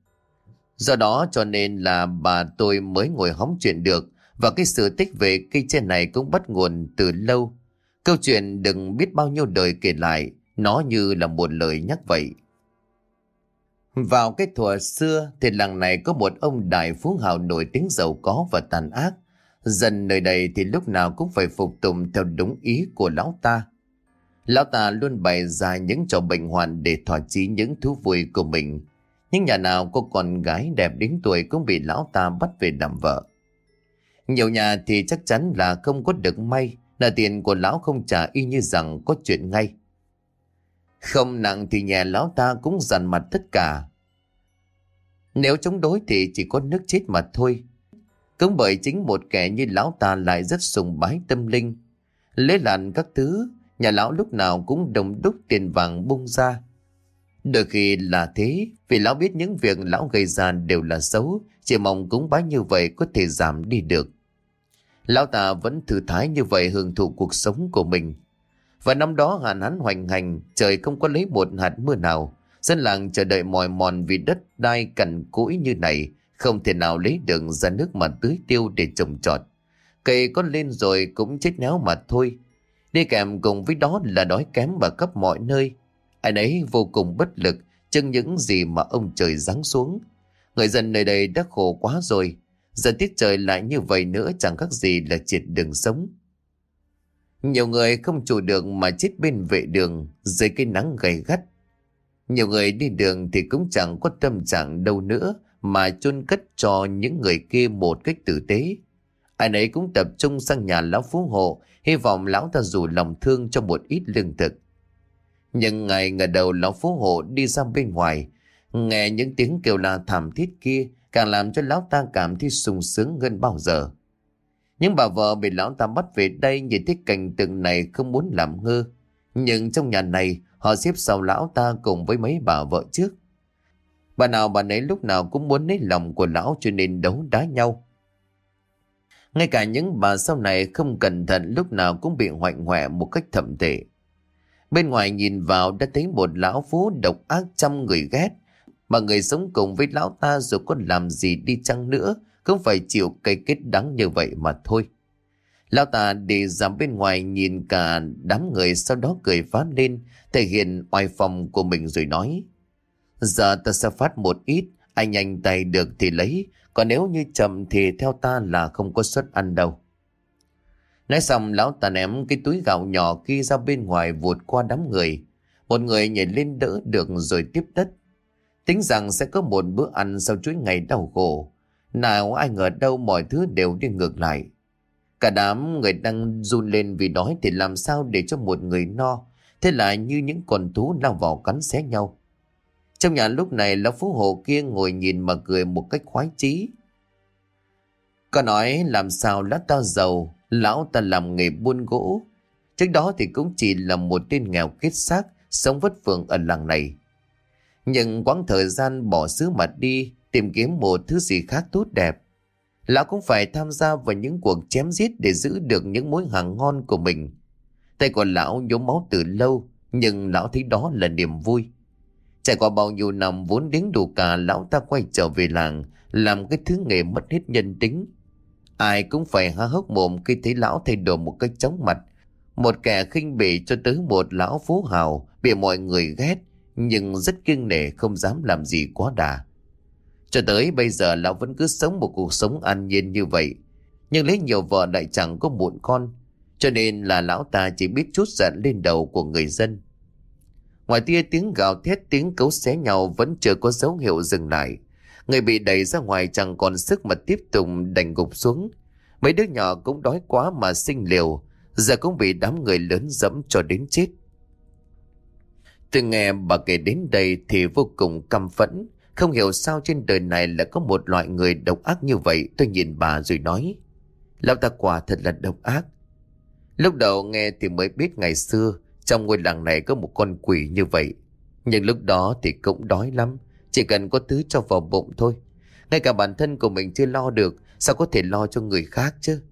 [SPEAKER 1] Do đó cho nên là bà tôi mới ngồi hóng chuyện được và cái sự tích về cây tre này cũng bắt nguồn từ lâu. Câu chuyện đừng biết bao nhiêu đời kể lại, nó như là một lời nhắc vậy. Vào cái thuở xưa thì làng này có một ông đại phú hào nổi tiếng giàu có và tàn ác. Dân nơi đây thì lúc nào cũng phải phục tùng theo đúng ý của lão ta. Lão ta luôn bày ra những trò bệnh hoạn để thỏa chí những thú vui của mình. Nhưng nhà nào có con gái đẹp đến tuổi cũng bị lão ta bắt về làm vợ. Nhiều nhà thì chắc chắn là không có được may, là tiền của lão không trả y như rằng có chuyện ngay. Không nặng thì nhà lão ta cũng dằn mặt tất cả. Nếu chống đối thì chỉ có nước chết mà thôi. Cũng bởi chính một kẻ như lão ta lại rất sùng bái tâm linh. Lễ làn các thứ, nhà lão lúc nào cũng đồng đúc tiền vàng bung ra. Đôi khi là thế, vì lão biết những việc lão gây ra đều là xấu, chỉ mong cúng bái như vậy có thể giảm đi được. Lão ta vẫn thư thái như vậy hưởng thụ cuộc sống của mình. Và năm đó hạn hán hoành hành, trời không có lấy một hạt mưa nào. Dân làng chờ đợi mỏi mòn vì đất đai cằn cỗi như này, không thể nào lấy đường ra nước mà tưới tiêu để trồng trọt. Cây có lên rồi cũng chết néo mà thôi. Đi kèm cùng với đó là đói kém và cấp mọi nơi. anh ấy vô cùng bất lực chân những gì mà ông trời giáng xuống. Người dân nơi đây đã khổ quá rồi. Giờ tiết trời lại như vậy nữa chẳng khác gì là triệt đường sống. Nhiều người không chủ được mà chết bên vệ đường dưới cái nắng gầy gắt. Nhiều người đi đường thì cũng chẳng có tâm trạng đâu nữa mà chôn cất cho những người kia một cách tử tế. Ai nấy cũng tập trung sang nhà lão phú hộ, hy vọng lão ta dù lòng thương cho một ít lương thực. Nhưng ngày ngày đầu lão phú hộ đi ra bên ngoài, nghe những tiếng kêu la thảm thiết kia càng làm cho lão ta cảm thấy sung sướng hơn bao giờ. Những bà vợ bị lão ta bắt về đây nhìn thấy cảnh tượng này không muốn làm ngơ. Nhưng trong nhà này, họ xếp sau lão ta cùng với mấy bà vợ trước. Bà nào bà nấy lúc nào cũng muốn lấy lòng của lão cho nên đấu đá nhau. Ngay cả những bà sau này không cẩn thận lúc nào cũng bị hoạnh hoẹ một cách thậm tệ. Bên ngoài nhìn vào đã thấy một lão phú độc ác trăm người ghét. Mà người sống cùng với lão ta dù có làm gì đi chăng nữa cũng phải chịu cây kết đắng như vậy mà thôi. Lão ta đi ra bên ngoài nhìn cả đám người sau đó cười phá lên thể hiện oai phòng của mình rồi nói Giờ ta sẽ phát một ít, anh nhanh tay được thì lấy, còn nếu như chậm thì theo ta là không có suất ăn đâu. Nói xong lão ta ném cái túi gạo nhỏ kia ra bên ngoài vụt qua đám người. Một người nhảy lên đỡ được rồi tiếp đất. Tính rằng sẽ có một bữa ăn sau chuỗi ngày đau khổ. Nào ai ngờ đâu mọi thứ đều đi ngược lại. Cả đám người đang run lên vì đói thì làm sao để cho một người no. Thế là như những con thú lao vào cắn xé nhau. Trong nhà lúc này lão phú hộ kia ngồi nhìn mà cười một cách khoái chí. Có nói làm sao lá ta giàu, lão ta làm nghề buôn gỗ. Trước đó thì cũng chỉ là một tên nghèo kết xác, sống vất vưởng ở làng này. Nhưng quãng thời gian bỏ xứ mặt đi, tìm kiếm một thứ gì khác tốt đẹp. Lão cũng phải tham gia vào những cuộc chém giết để giữ được những mối hàng ngon của mình. Tay của lão nhốm máu từ lâu, nhưng lão thấy đó là niềm vui. Trải qua bao nhiêu năm vốn đến đủ cả lão ta quay trở về làng, làm cái thứ nghề mất hết nhân tính. Ai cũng phải há hốc mồm khi thấy lão thay đổi một cách chóng mặt. Một kẻ khinh bỉ cho tới một lão phú hào bị mọi người ghét, nhưng rất kiêng nể không dám làm gì quá đà. Cho tới bây giờ lão vẫn cứ sống một cuộc sống an nhiên như vậy. Nhưng lấy nhiều vợ lại chẳng có muộn con. Cho nên là lão ta chỉ biết chút giận lên đầu của người dân. Ngoài tia tiếng gào thét, tiếng cấu xé nhau vẫn chưa có dấu hiệu dừng lại. Người bị đẩy ra ngoài chẳng còn sức mà tiếp tục đành gục xuống. Mấy đứa nhỏ cũng đói quá mà sinh liều. Giờ cũng bị đám người lớn dẫm cho đến chết. Từ nghe bà kể đến đây thì vô cùng căm phẫn. Không hiểu sao trên đời này lại có một loại người độc ác như vậy. Tôi nhìn bà rồi nói. Lão ta quả thật là độc ác. Lúc đầu nghe thì mới biết ngày xưa, trong ngôi làng này có một con quỷ như vậy. Nhưng lúc đó thì cũng đói lắm. Chỉ cần có thứ cho vào bụng thôi. Ngay cả bản thân của mình chưa lo được. Sao có thể lo cho người khác chứ?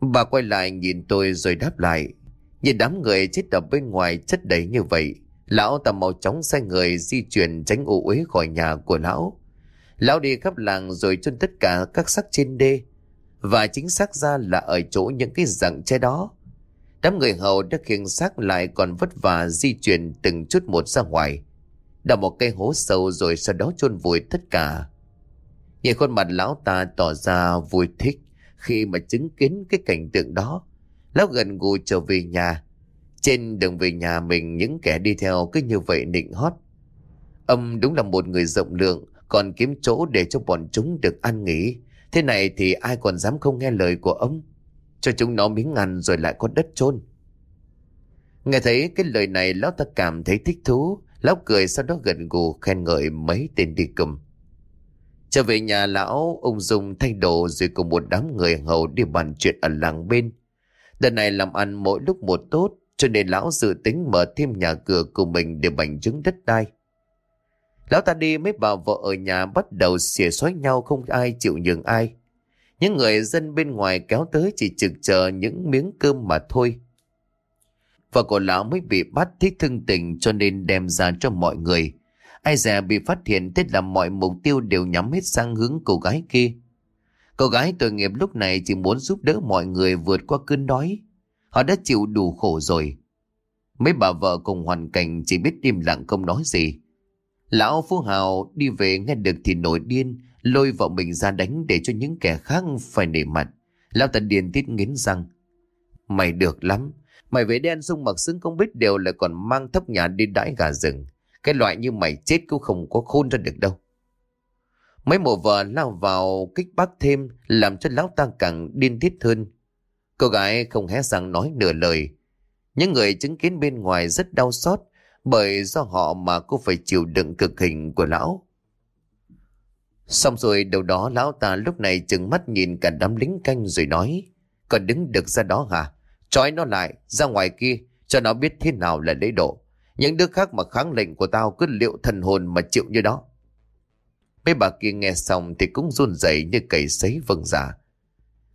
[SPEAKER 1] Bà quay lại nhìn tôi rồi đáp lại. Nhìn đám người chết ở bên ngoài chất đầy như vậy. Lão ta mau chóng sai người di chuyển tránh ủ uế khỏi nhà của lão. Lão đi khắp làng rồi chôn tất cả các xác trên đê. Và chính xác ra là ở chỗ những cái rặng tre đó. Đám người hầu đã khiêng xác lại còn vất vả di chuyển từng chút một ra ngoài. Đào một cây hố sâu rồi sau đó chôn vùi tất cả. Nhìn khuôn mặt lão ta tỏ ra vui thích khi mà chứng kiến cái cảnh tượng đó. Lão gần gù trở về nhà. Trên đường về nhà mình những kẻ đi theo cứ như vậy nịnh hót. Âm đúng là một người rộng lượng còn kiếm chỗ để cho bọn chúng được ăn nghỉ. Thế này thì ai còn dám không nghe lời của ông? Cho chúng nó miếng ăn rồi lại có đất chôn Nghe thấy cái lời này lão ta cảm thấy thích thú. Lão cười sau đó gần gù khen ngợi mấy tên đi cùng. Trở về nhà lão, ông Dung thay đồ rồi cùng một đám người hầu đi bàn chuyện ở làng bên. Đợt này làm ăn mỗi lúc một tốt, cho nên lão dự tính mở thêm nhà cửa của mình để bành trứng đất đai. Lão ta đi mấy bà vợ ở nhà bắt đầu xỉa xói nhau không ai chịu nhường ai. Những người dân bên ngoài kéo tới chỉ trực chờ những miếng cơm mà thôi. Và của lão mới bị bắt thích thương tình cho nên đem ra cho mọi người. Ai dè bị phát hiện thế là mọi mục tiêu đều nhắm hết sang hướng cô gái kia. Cô gái tội nghiệp lúc này chỉ muốn giúp đỡ mọi người vượt qua cơn đói. Họ đã chịu đủ khổ rồi. Mấy bà vợ cùng hoàn cảnh chỉ biết im lặng không nói gì. Lão Phú Hào đi về nghe được thì nổi điên, lôi vợ mình ra đánh để cho những kẻ khác phải nể mặt. Lão ta Điền tít nghiến răng. Mày được lắm, mày về đen sung mặc xứng không biết đều lại còn mang thấp nhà đi đãi gà rừng. Cái loại như mày chết cũng không có khôn ra được đâu. Mấy mộ vợ lao vào kích bác thêm làm cho lão ta càng điên tiết hơn. Cô gái không hé răng nói nửa lời. Những người chứng kiến bên ngoài rất đau xót bởi do họ mà cô phải chịu đựng cực hình của lão. Xong rồi đầu đó lão ta lúc này chừng mắt nhìn cả đám lính canh rồi nói Còn đứng được ra đó hả? Trói nó lại, ra ngoài kia, cho nó biết thế nào là lễ độ. Những đứa khác mà kháng lệnh của tao cứ liệu thần hồn mà chịu như đó. Mấy bà kia nghe xong thì cũng run rẩy như cầy sấy vâng giả.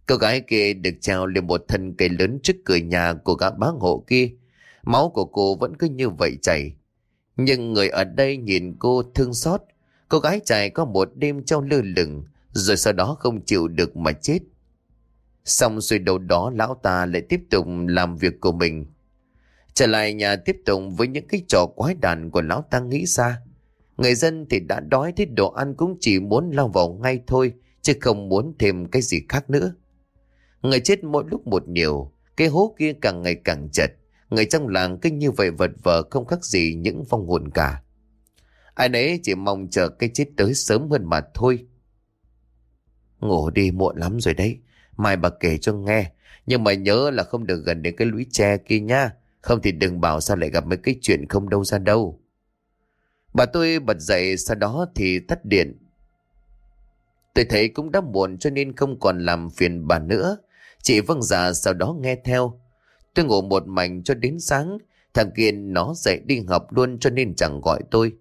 [SPEAKER 1] Cô gái kia được treo lên một thân cây lớn trước cửa nhà của gã bá hộ kia. Máu của cô vẫn cứ như vậy chảy. Nhưng người ở đây nhìn cô thương xót. Cô gái chạy có một đêm trong lơ lửng, rồi sau đó không chịu được mà chết. Xong rồi đầu đó lão ta lại tiếp tục làm việc của mình. Trở lại nhà tiếp tục với những cái trò quái đản của lão ta nghĩ ra. Người dân thì đã đói thế đồ ăn cũng chỉ muốn lao vào ngay thôi, chứ không muốn thêm cái gì khác nữa. Người chết mỗi lúc một nhiều, cái hố kia càng ngày càng chật. Người trong làng cứ như vậy vật vờ không khác gì những vong hồn cả. Ai nấy chỉ mong chờ cái chết tới sớm hơn mà thôi. Ngủ đi muộn lắm rồi đấy. Mai bà kể cho nghe. Nhưng mà nhớ là không được gần đến cái lũy tre kia nha. Không thì đừng bảo sao lại gặp mấy cái chuyện không đâu ra đâu. Bà tôi bật dậy, sau đó thì tắt điện. Tôi thấy cũng đã muộn cho nên không còn làm phiền bà nữa. Chị vâng dạ sau đó nghe theo. Tôi ngủ một mảnh cho đến sáng. Thằng Kiên nó dậy đi học luôn cho nên chẳng gọi tôi.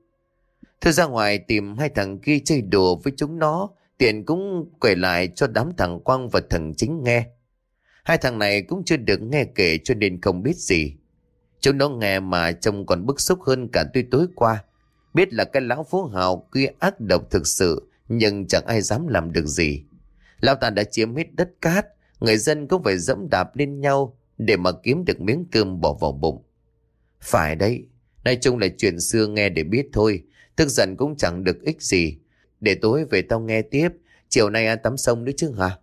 [SPEAKER 1] Tôi ra ngoài tìm hai thằng kia chơi đùa với chúng nó. Tiện cũng quay lại cho đám thằng Quang và thằng Chính nghe. Hai thằng này cũng chưa được nghe kể cho nên không biết gì. Chúng nó nghe mà trông còn bức xúc hơn cả tôi tối qua. Biết là cái lão phú hào kia ác độc thực sự, nhưng chẳng ai dám làm được gì. Lão ta đã chiếm hết đất cát, người dân cũng phải dẫm đạp lên nhau để mà kiếm được miếng cơm bỏ vào bụng. Phải đấy, nói chung là chuyện xưa nghe để biết thôi, tức giận cũng chẳng được ích gì. Để tối về tao nghe tiếp, chiều nay ăn tắm sông nữa chứ hả?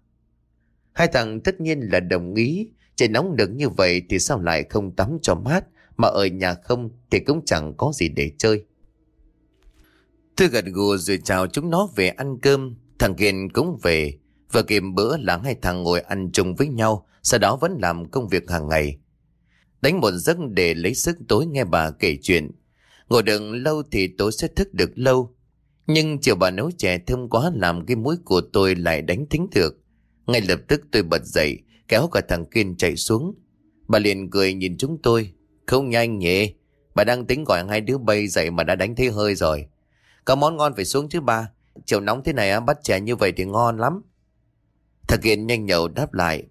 [SPEAKER 1] Hai thằng tất nhiên là đồng ý, trời nóng được như vậy thì sao lại không tắm cho mát, mà ở nhà không thì cũng chẳng có gì để chơi. Tôi gật gù rồi chào chúng nó về ăn cơm, thằng Kiên cũng về. Vừa kịp bữa là hai thằng ngồi ăn chung với nhau, sau đó vẫn làm công việc hàng ngày. Đánh một giấc để lấy sức tối nghe bà kể chuyện. Ngồi đừng lâu thì tối sẽ thức được lâu. Nhưng chiều bà nấu chè thơm quá làm cái mũi của tôi lại đánh thính được. Ngay lập tức tôi bật dậy, kéo cả thằng Kiên chạy xuống. Bà liền cười nhìn chúng tôi. Không nhanh nhỉ, bà đang tính gọi hai đứa bay dậy mà đã đánh thấy hơi rồi. Có món ngon phải xuống chứ, ba. Chiều nóng thế này bắt chè như vậy thì ngon lắm. thật Kiên nhanh nhậu đáp lại.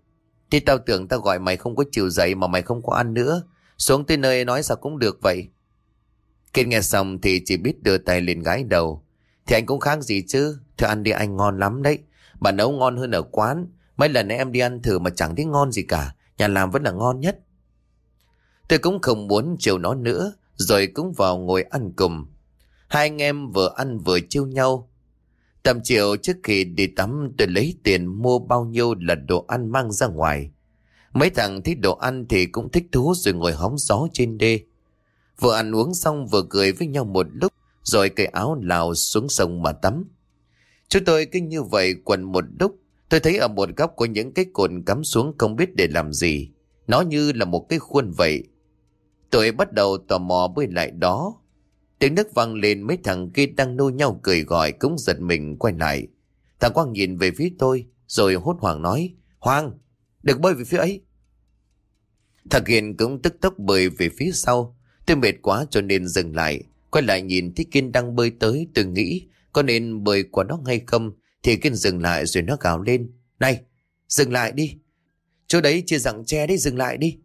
[SPEAKER 1] Thì tao tưởng tao gọi mày không có chiều dậy mà mày không có ăn nữa. Xuống tới nơi nói sao cũng được vậy. Kiên nghe xong thì chỉ biết đưa tay lên gái đầu. Thì anh cũng khác gì chứ. thưa ăn đi, anh ngon lắm đấy. Bà nấu ngon hơn ở quán. Mấy lần em đi ăn thử mà chẳng thấy ngon gì cả. Nhà làm vẫn là ngon nhất. Tôi cũng không muốn chiều nó nữa. Rồi cũng vào ngồi ăn cùng. Hai anh em vừa ăn vừa chiêu nhau. Tầm chiều trước khi đi tắm, tôi lấy tiền mua bao nhiêu là đồ ăn mang ra ngoài. Mấy thằng thích đồ ăn thì cũng thích thú rồi ngồi hóng gió trên đê. Vừa ăn uống xong vừa cười với nhau một lúc, rồi cởi áo lào xuống sông mà tắm. Chúng tôi cứ như vậy quần một lúc, tôi thấy ở một góc có những cái cồn cắm xuống không biết để làm gì. Nó như là một cái khuôn vậy. Tôi bắt đầu tò mò bơi lại đó Tiếng nước vang lên mấy thằng kia đang nô nhau cười gọi cũng giật mình quay lại. Thằng Quang nhìn về phía tôi rồi hốt hoảng nói Hoàng, đừng bơi về phía ấy. Thằng Kiên cũng tức tốc bơi về phía sau. Tôi mệt quá cho nên dừng lại. Quay lại nhìn thấy Kiên đang bơi tới tôi nghĩ có nên bơi qua đó hay không thì Kiên dừng lại rồi nó gào lên. Này, dừng lại đi. Chỗ đấy chia rặng che đấy dừng lại đi.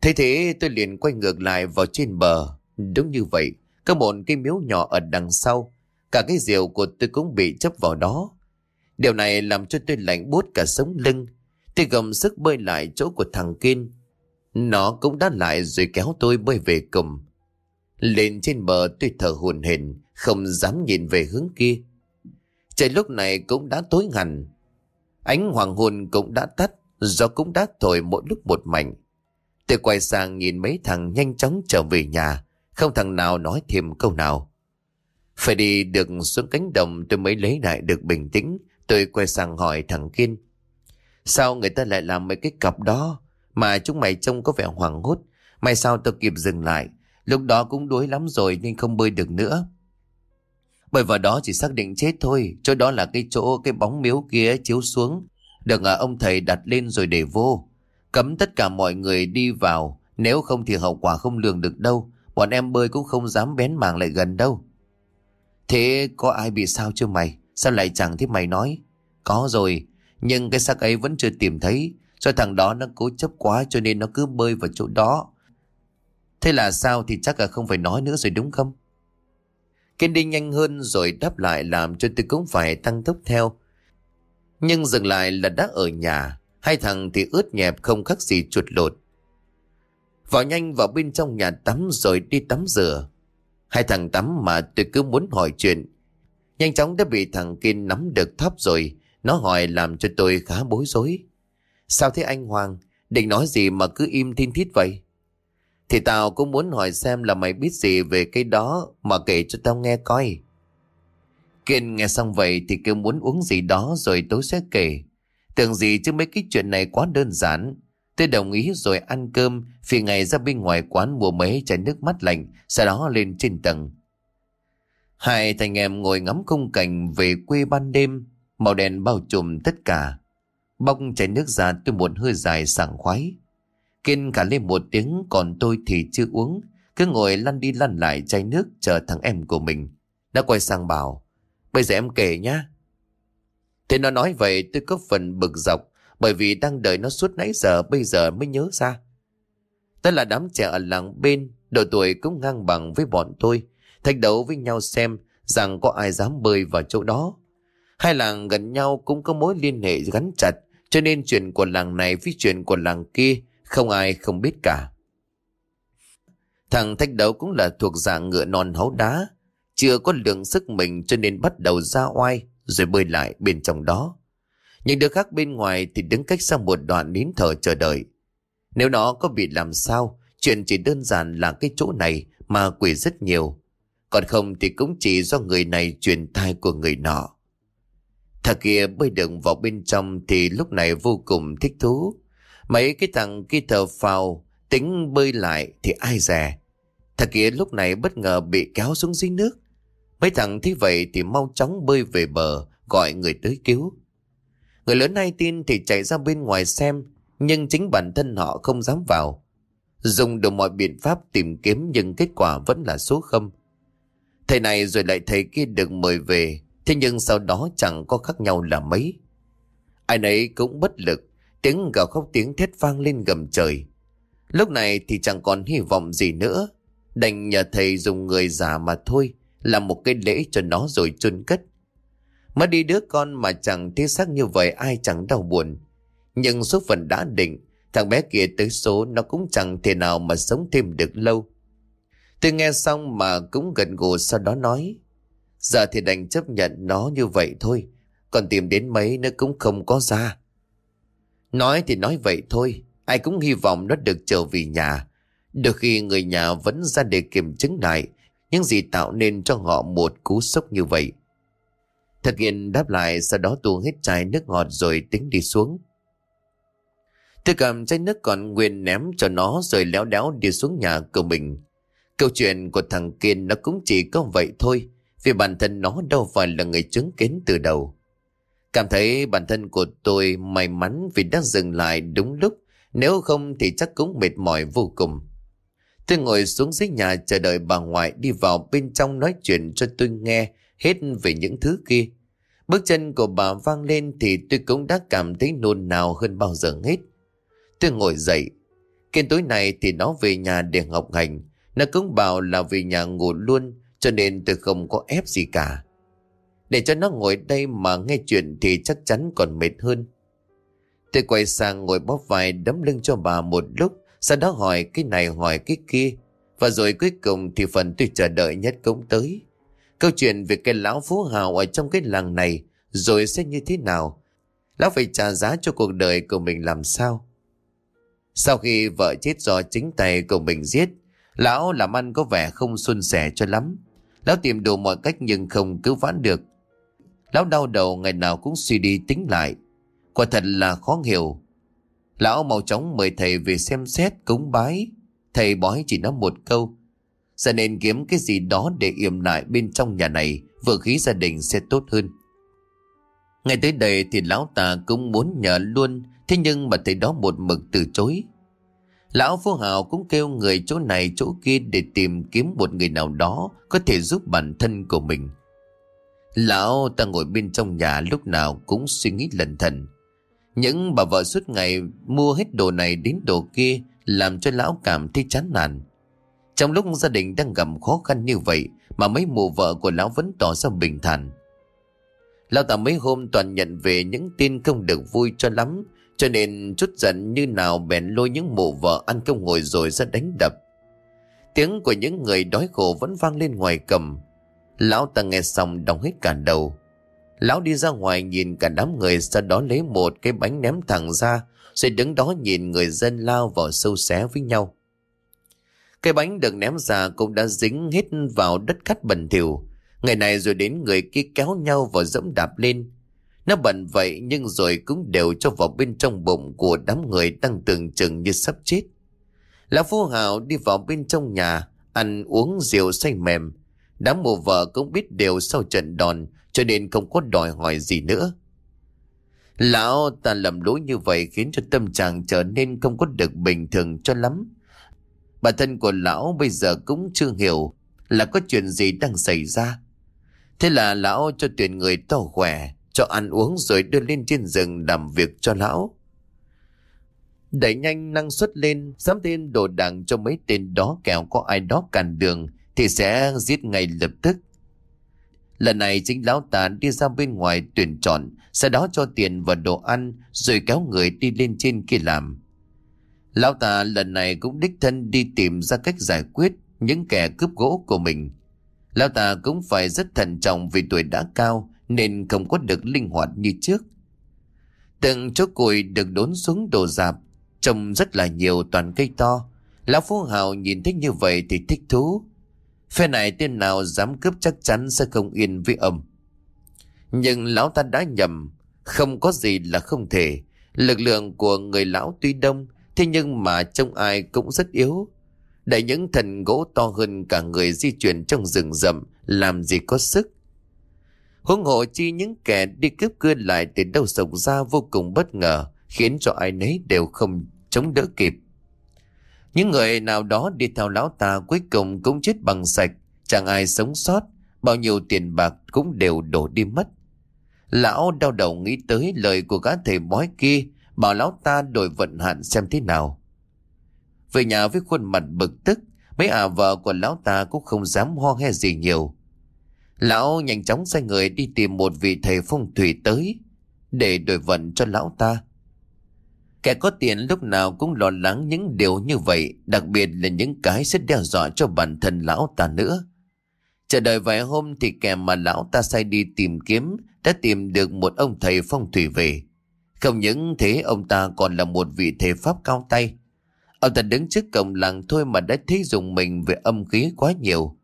[SPEAKER 1] Thế thế tôi liền quay ngược lại vào trên bờ Đúng như vậy, có một cái miếu nhỏ ở đằng sau, cả cái diều của tôi cũng bị chấp vào đó. Điều này làm cho tôi lạnh buốt cả sống lưng. Tôi gầm sức bơi lại chỗ của thằng Kiên. Nó cũng đã lại rồi kéo tôi bơi về cùng. Lên trên bờ tôi thở hồn hển, không dám nhìn về hướng kia. Trời lúc này cũng đã tối hẳn. Ánh hoàng hôn cũng đã tắt, gió cũng đã thổi mỗi lúc một mạnh. Tôi quay sang nhìn mấy thằng nhanh chóng trở về nhà. Không thằng nào nói thêm câu nào. Phải đi được xuống cánh đồng tôi mới lấy lại được bình tĩnh. Tôi quay sang hỏi thằng Kiên. Sao người ta lại làm mấy cái cặp đó mà chúng mày trông có vẻ hoảng hốt. May sao tôi kịp dừng lại. Lúc đó cũng đuối lắm rồi nên không bơi được nữa. Bởi vào đó chỉ xác định chết thôi. Chỗ đó là cái chỗ cái bóng miếu kia chiếu xuống. Được à, ông thầy đặt lên rồi để vô. Cấm tất cả mọi người đi vào. Nếu không thì hậu quả không lường được đâu. Bọn em bơi cũng không dám bén mảng lại gần đâu. Thế có ai bị sao chưa mày? Sao lại chẳng thấy mày nói? Có rồi, nhưng cái xác ấy vẫn chưa tìm thấy. Do thằng đó nó cố chấp quá cho nên nó cứ bơi vào chỗ đó. Thế là sao thì chắc là không phải nói nữa rồi đúng không? Kiên đi nhanh hơn rồi đáp lại làm cho tôi cũng phải tăng tốc theo. Nhưng dừng lại là đã ở nhà. Hai thằng thì ướt nhẹp không khác gì chuột lột. Vào nhanh vào bên trong nhà tắm rồi đi tắm rửa. Hai thằng tắm mà tôi cứ muốn hỏi chuyện. Nhanh chóng đã bị thằng Kiên nắm được thóp rồi. Nó hỏi làm cho tôi khá bối rối. Sao thế anh Hoàng? Định nói gì mà cứ im thiên thít vậy? Thì tao cũng muốn hỏi xem là mày biết gì về cái đó mà kể cho tao nghe coi. Kiên nghe xong vậy thì kêu muốn uống gì đó rồi tớ sẽ kể. Tưởng gì chứ mấy cái chuyện này quá đơn giản. Tôi đồng ý rồi ăn cơm, phi ngày ra bên ngoài quán mua mấy chai nước mắt lạnh, sau đó lên trên tầng. Hai thành em ngồi ngắm khung cảnh về quê ban đêm, màu đèn bao trùm tất cả. Bong chai nước ra tôi một hơi dài sảng khoái. Kiên cả lên một tiếng còn tôi thì chưa uống. Cứ ngồi lăn đi lăn lại chai nước chờ thằng em của mình. Đã quay sang bảo. Bây giờ em kể nhá. Thế nó nói vậy tôi có phần bực dọc. Bởi vì đang đợi nó suốt nãy giờ, bây giờ mới nhớ ra. Tất là đám trẻ ở làng bên. Độ tuổi cũng ngang bằng với bọn tôi. Thách đấu với nhau xem rằng có ai dám bơi vào chỗ đó. Hai làng gần nhau cũng có mối liên hệ gắn chặt. Cho nên chuyện của làng này với chuyện của làng kia không ai không biết cả. Thằng thách đấu cũng là thuộc dạng ngựa non hấu đá. Chưa có lượng sức mình cho nên bắt đầu ra oai rồi bơi lại bên trong đó. Những đứa khác bên ngoài thì đứng cách xa một đoạn nín thở chờ đợi. Nếu nó có bị làm sao, chuyện chỉ đơn giản là cái chỗ này mà quỷ rất nhiều. Còn không thì cũng chỉ do người này truyền thai của người nọ. Thằng kia bơi đựng vào bên trong thì lúc này vô cùng thích thú. Mấy cái thằng kia thờ phào tính bơi lại thì ai dè. Thằng kia lúc này bất ngờ bị kéo xuống dưới nước. Mấy thằng thấy vậy thì mau chóng bơi về bờ gọi người tới cứu. Người lớn hay tin thì chạy ra bên ngoài xem nhưng chính bản thân họ không dám vào. Dùng đủ mọi biện pháp tìm kiếm nhưng kết quả vẫn là số không. Thầy này rồi lại thầy kia được mời về thế nhưng sau đó chẳng có khác nhau là mấy. Ai nấy cũng bất lực tiếng gào khóc tiếng thét vang lên gầm trời. Lúc này thì chẳng còn hy vọng gì nữa. Đành nhờ thầy dùng người già mà thôi, làm một cái lễ cho nó rồi chôn cất. Mất đi đứa con mà chẳng thế xác như vậy ai chẳng đau buồn. Nhưng số phận đã định, thằng bé kia tới số nó cũng chẳng thể nào mà sống thêm được lâu. Tôi nghe xong mà cũng gần gù sau đó nói. Giờ thì đành chấp nhận nó như vậy thôi, còn tìm đến mấy nó cũng không có ra. Nói thì nói vậy thôi, ai cũng hy vọng nó được trở về nhà. Được khi người nhà vẫn ra để kiểm chứng lại những gì tạo nên cho họ một cú sốc như vậy. Thật hiện đáp lại sau đó tu hết chai nước ngọt rồi tính đi xuống. Tôi cầm chai nước còn nguyên ném cho nó rồi léo đéo đi xuống nhà của mình. Câu chuyện của thằng Kiên nó cũng chỉ có vậy thôi vì bản thân nó đâu phải là người chứng kiến từ đầu. Cảm thấy bản thân của tôi may mắn vì đã dừng lại đúng lúc, nếu không thì chắc cũng mệt mỏi vô cùng. Tôi ngồi xuống dưới nhà chờ đợi bà ngoại đi vào bên trong nói chuyện cho tôi nghe hết về những thứ kia. Bước chân của bà vang lên thì tôi cũng đã cảm thấy nôn nào hơn bao giờ hết. Tôi ngồi dậy. Kiên tối này thì nó về nhà để học hành. Nó cũng bảo là về nhà ngủ luôn cho nên tôi không có ép gì cả. Để cho nó ngồi đây mà nghe chuyện thì chắc chắn còn mệt hơn. Tôi quay sang ngồi bóp vai đấm lưng cho bà một lúc, sau đó hỏi cái này hỏi cái kia. Và rồi cuối cùng thì phần tôi chờ đợi nhất cũng tới. Câu chuyện về cái lão phú hào ở trong cái làng này rồi sẽ như thế nào? Lão phải trả giá cho cuộc đời của mình làm sao? Sau khi vợ chết do chính tay của mình giết, lão làm ăn có vẻ không xuân sẻ cho lắm. Lão tìm đủ mọi cách nhưng không cứu vãn được. Lão đau đầu ngày nào cũng suy đi tính lại. Quả thật là khó hiểu. Lão mau chóng mời thầy về xem xét cúng bái. Thầy bói chỉ nói một câu. Giờ nên kiếm cái gì đó để yểm lại bên trong nhà này, vừa khí gia đình sẽ tốt hơn. Ngày tới đây thì lão ta cũng muốn nhờ luôn, thế nhưng mà thầy đó một mực từ chối. Lão Phú Hào cũng kêu người chỗ này chỗ kia để tìm kiếm một người nào đó có thể giúp bản thân của mình. Lão ta ngồi bên trong nhà lúc nào cũng suy nghĩ lần thần. Những bà vợ suốt ngày mua hết đồ này đến đồ kia làm cho lão cảm thấy chán nản. Trong lúc gia đình đang gặp khó khăn như vậy mà mấy mụ vợ của lão vẫn tỏ ra bình thản. Lão ta mấy hôm toàn nhận về những tin không được vui cho lắm, cho nên chút giận như nào bèn lôi những mụ vợ ăn cơm ngồi rồi ra đánh đập. Tiếng của những người đói khổ vẫn vang lên ngoài cầm. Lão ta nghe xong đóng hết cả đầu. Lão đi ra ngoài nhìn cả đám người, sau đó lấy một cái bánh ném thẳng ra, rồi đứng đó nhìn người dân lao vào sâu xé với nhau. Cái bánh được ném ra cũng đã dính hết vào đất cát bẩn thỉu. Ngày này rồi đến người kia kéo nhau và dẫm đạp lên. Nó bận vậy nhưng rồi cũng đều cho vào bên trong bụng của đám người đang tưởng chừng như sắp chết. Lão Phú Hào đi vào bên trong nhà, ăn uống rượu say mềm. Đám mụ vợ cũng biết đều sau trận đòn cho nên không có đòi hỏi gì nữa. Lão ta lầm lỗi như vậy khiến cho tâm trạng trở nên không có được bình thường cho lắm. Bản thân của lão bây giờ cũng chưa hiểu là có chuyện gì đang xảy ra. Thế là lão cho tuyển người to khỏe, cho ăn uống rồi đưa lên trên rừng làm việc cho lão. Đẩy nhanh năng suất lên, dám tên đồ đằng cho mấy tên đó kẻo có ai đó cản đường thì sẽ giết ngay lập tức. Lần này chính lão ta đi ra bên ngoài tuyển chọn, sau đó cho tiền và đồ ăn rồi kéo người đi lên trên kia làm. Lão ta lần này cũng đích thân đi tìm ra cách giải quyết những kẻ cướp gỗ của mình. Lão ta cũng phải rất thận trọng vì tuổi đã cao nên không có được linh hoạt như trước. Từng chỗ cùi được đốn xuống đồ dạp, trồng rất là nhiều toàn cây to. Lão Phú Hào nhìn thích như vậy thì thích thú. Phe này tên nào dám cướp chắc chắn sẽ không yên với ông. Nhưng lão ta đã nhầm, không có gì là không thể. Lực lượng của người lão tuy đông, thế nhưng mà trông ai cũng rất yếu. Để những thần gỗ to hơn cả người di chuyển trong rừng rậm, làm gì có sức. Huống hộ chi những kẻ đi cướp cưa lại từ đầu sộc ra vô cùng bất ngờ, khiến cho ai nấy đều không chống đỡ kịp. Những người nào đó đi theo lão ta cuối cùng cũng chết bằng sạch, chẳng ai sống sót, bao nhiêu tiền bạc cũng đều đổ đi mất. Lão đau đầu nghĩ tới lời của gã thầy bói kia, bảo lão ta đổi vận hạn xem thế nào. Về nhà với khuôn mặt bực tức, mấy ả vợ của lão ta cũng không dám ho he gì nhiều. Lão nhanh chóng sai người đi tìm một vị thầy phong thủy tới, để đổi vận cho lão ta. Kẻ có tiền lúc nào cũng lo lắng những điều như vậy, đặc biệt là những cái sẽ đe dọa cho bản thân lão ta nữa. Chờ đợi vài hôm thì kẻ mà lão ta sai đi tìm kiếm đã tìm được một ông thầy phong thủy về. Không những thế ông ta còn là một vị thầy pháp cao tay. Ông ta đứng trước cổng làng thôi mà đã thấy dùng mình về âm khí quá nhiều.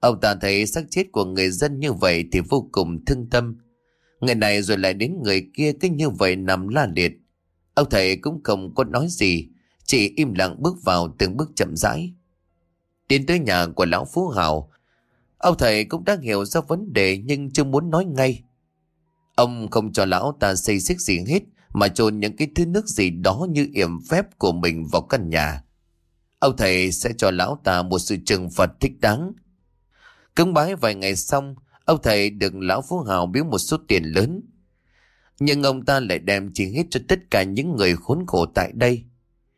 [SPEAKER 1] Ông ta thấy xác chết của người dân như vậy thì vô cùng thương tâm. Người này rồi lại đến người kia cứ như vậy nằm la liệt. Ông thầy cũng không có nói gì, chỉ im lặng bước vào từng bước chậm rãi. Đến tới nhà của lão Phú Hào, ông thầy cũng đã hiểu ra vấn đề nhưng chưa muốn nói ngay. Ông không cho lão ta xây xích gì hết mà trôn những cái thứ nước gì đó như yểm phép của mình vào căn nhà. Ông thầy sẽ cho lão ta một sự trừng phạt thích đáng. Cứng bái vài ngày xong, ông thầy được lão Phú Hào biếu một số tiền lớn. Nhưng ông ta lại đem chỉ hết cho tất cả những người khốn khổ tại đây.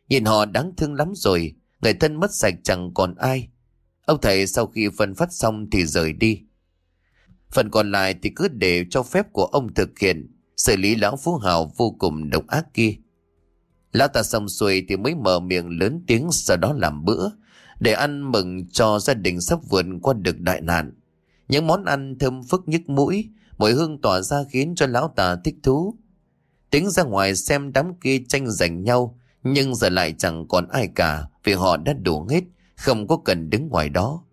[SPEAKER 1] Nhìn họ đáng thương lắm rồi, người thân mất sạch chẳng còn ai. Ông thầy sau khi phân phát xong thì rời đi. Phần còn lại thì cứ để cho phép của ông thực hiện, xử lý lão phú hào vô cùng độc ác kia. Lão ta xong xuôi thì mới mở miệng lớn tiếng sau đó làm bữa, để ăn mừng cho gia đình sắp vượt qua được đại nạn. Những món ăn thơm phức nhức mũi, mùi hương tỏa ra khiến cho lão ta thích thú. Tính ra ngoài xem đám kia tranh giành nhau, nhưng giờ lại chẳng còn ai cả vì họ đã đủ hết, không có cần đứng ngoài đó.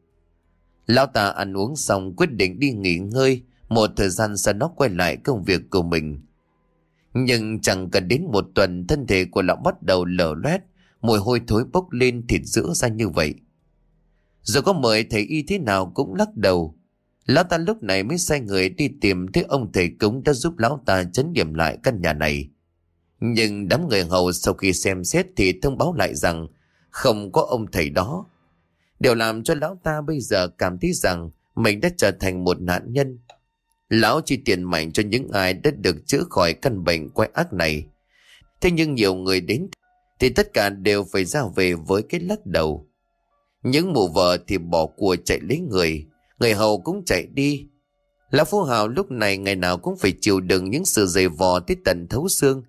[SPEAKER 1] Lão ta ăn uống xong quyết định đi nghỉ ngơi, một thời gian sau đó quay lại công việc của mình. Nhưng chẳng cần đến một tuần thân thể của lão bắt đầu lở loét, mùi hôi thối bốc lên thịt giữa ra như vậy. Rồi có mời thầy y thế nào cũng lắc đầu. Lão ta lúc này mới sai người đi tìm thấy ông thầy cúng đã giúp lão ta chấn điểm lại căn nhà này. Nhưng đám người hầu sau khi xem xét thì thông báo lại rằng không có ông thầy đó. Điều làm cho lão ta bây giờ cảm thấy rằng mình đã trở thành một nạn nhân. Lão chỉ tiền mạnh cho những ai đã được chữa khỏi căn bệnh quái ác này. Thế nhưng nhiều người đến thì tất cả đều phải ra về với cái lắc đầu. Những mụ vợ thì bỏ cua chạy lấy người, người hầu cũng chạy đi. Lão Phú Hào lúc này ngày nào cũng phải chịu đựng những sự dày vò tới tận thấu xương.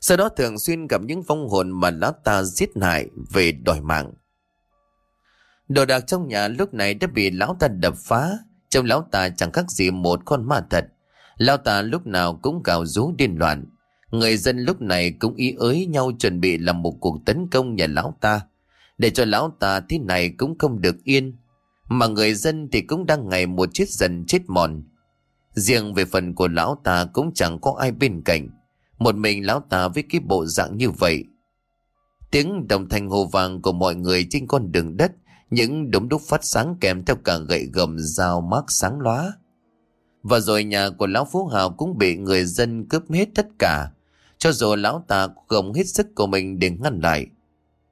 [SPEAKER 1] Sau đó thường xuyên gặp những vong hồn mà lão ta giết hại về đòi mạng. Đồ đạc trong nhà lúc này đã bị lão ta đập phá, trong lão ta chẳng khác gì một con ma thật. Lão ta lúc nào cũng gào rú điên loạn. Người dân lúc này cũng ý ới nhau chuẩn bị làm một cuộc tấn công nhà lão ta. Để cho lão ta thế này cũng không được yên. Mà người dân thì cũng đang ngày một chết dần chết mòn. Riêng về phần của lão ta cũng chẳng có ai bên cạnh. Một mình lão ta với cái bộ dạng như vậy. Tiếng đồng thanh hồ vàng của mọi người trên con đường đất những đống đúc phát sáng kèm theo cả gậy gầm dao mát sáng lóa. Và rồi nhà của Lão Phú Hào cũng bị người dân cướp hết tất cả. Cho dù Lão ta gồng hết sức của mình để ngăn lại.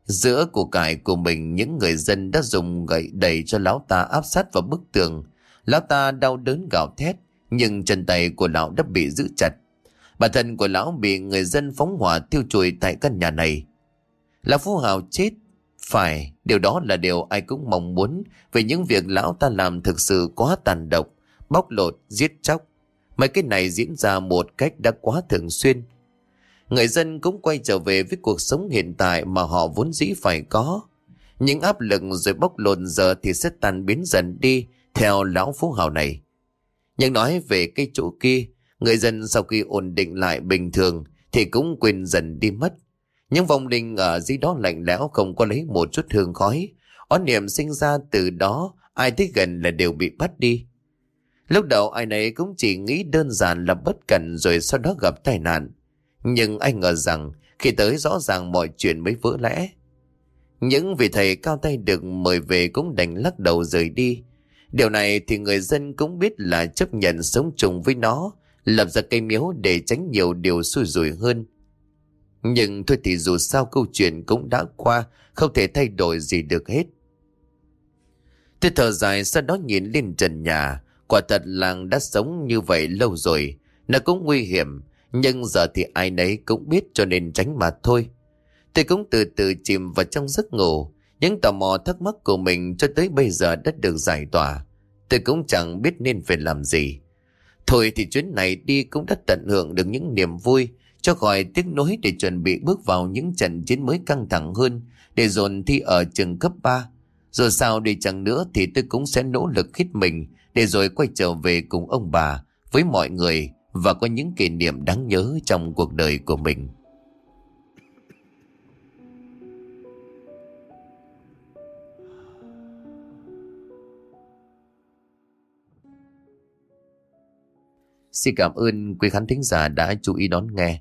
[SPEAKER 1] Giữa của cải của mình những người dân đã dùng gậy đẩy cho Lão ta áp sát vào bức tường. Lão ta đau đớn gào thét nhưng chân tay của Lão đã bị giữ chặt. Bản thân của Lão bị người dân phóng hỏa tiêu chùi tại căn nhà này. Lão Phú Hào chết phải, điều đó là điều ai cũng mong muốn vì những việc lão ta làm thực sự quá tàn độc, bóc lột, giết chóc. Mấy cái này diễn ra một cách đã quá thường xuyên. Người dân cũng quay trở về với cuộc sống hiện tại mà họ vốn dĩ phải có. Những áp lực rồi bóc lột giờ thì sẽ tan biến dần đi theo lão phú hào này. Nhưng nói về cái chỗ kia, người dân sau khi ổn định lại bình thường thì cũng quên dần đi mất. Những vòng linh ở dưới đó lạnh lẽo không có lấy một chút hương khói. Oán niệm sinh ra từ đó, ai tới gần là đều bị bắt đi. Lúc đầu ai nấy cũng chỉ nghĩ đơn giản là bất cẩn rồi sau đó gặp tai nạn. Nhưng anh ngờ rằng khi tới rõ ràng mọi chuyện mới vỡ lẽ. Những vị thầy cao tay được mời về cũng đành lắc đầu rời đi. Điều này thì người dân cũng biết là chấp nhận sống chung với nó, lập ra cây miếu để tránh nhiều điều xui rủi hơn. Nhưng thôi thì dù sao câu chuyện cũng đã qua, không thể thay đổi gì được hết. Tôi thở dài sau đó nhìn lên trần nhà, quả thật làng đã sống như vậy lâu rồi, nó cũng nguy hiểm, nhưng giờ thì ai nấy cũng biết cho nên tránh mà thôi. Tôi cũng từ từ chìm vào trong giấc ngủ, những tò mò thắc mắc của mình cho tới bây giờ đã được giải tỏa. Tôi cũng chẳng biết nên phải làm gì. Thôi thì chuyến này đi cũng đã tận hưởng được những niềm vui, cho khỏi tiếc nối để chuẩn bị bước vào những trận chiến mới căng thẳng hơn, để dồn thi ở trường cấp 3. Rồi sao để chẳng nữa thì tôi cũng sẽ nỗ lực hết mình để rồi quay trở về cùng ông bà, với mọi người và có những kỷ niệm đáng nhớ trong cuộc đời của mình. Xin cảm ơn quý khán thính giả đã chú ý đón nghe.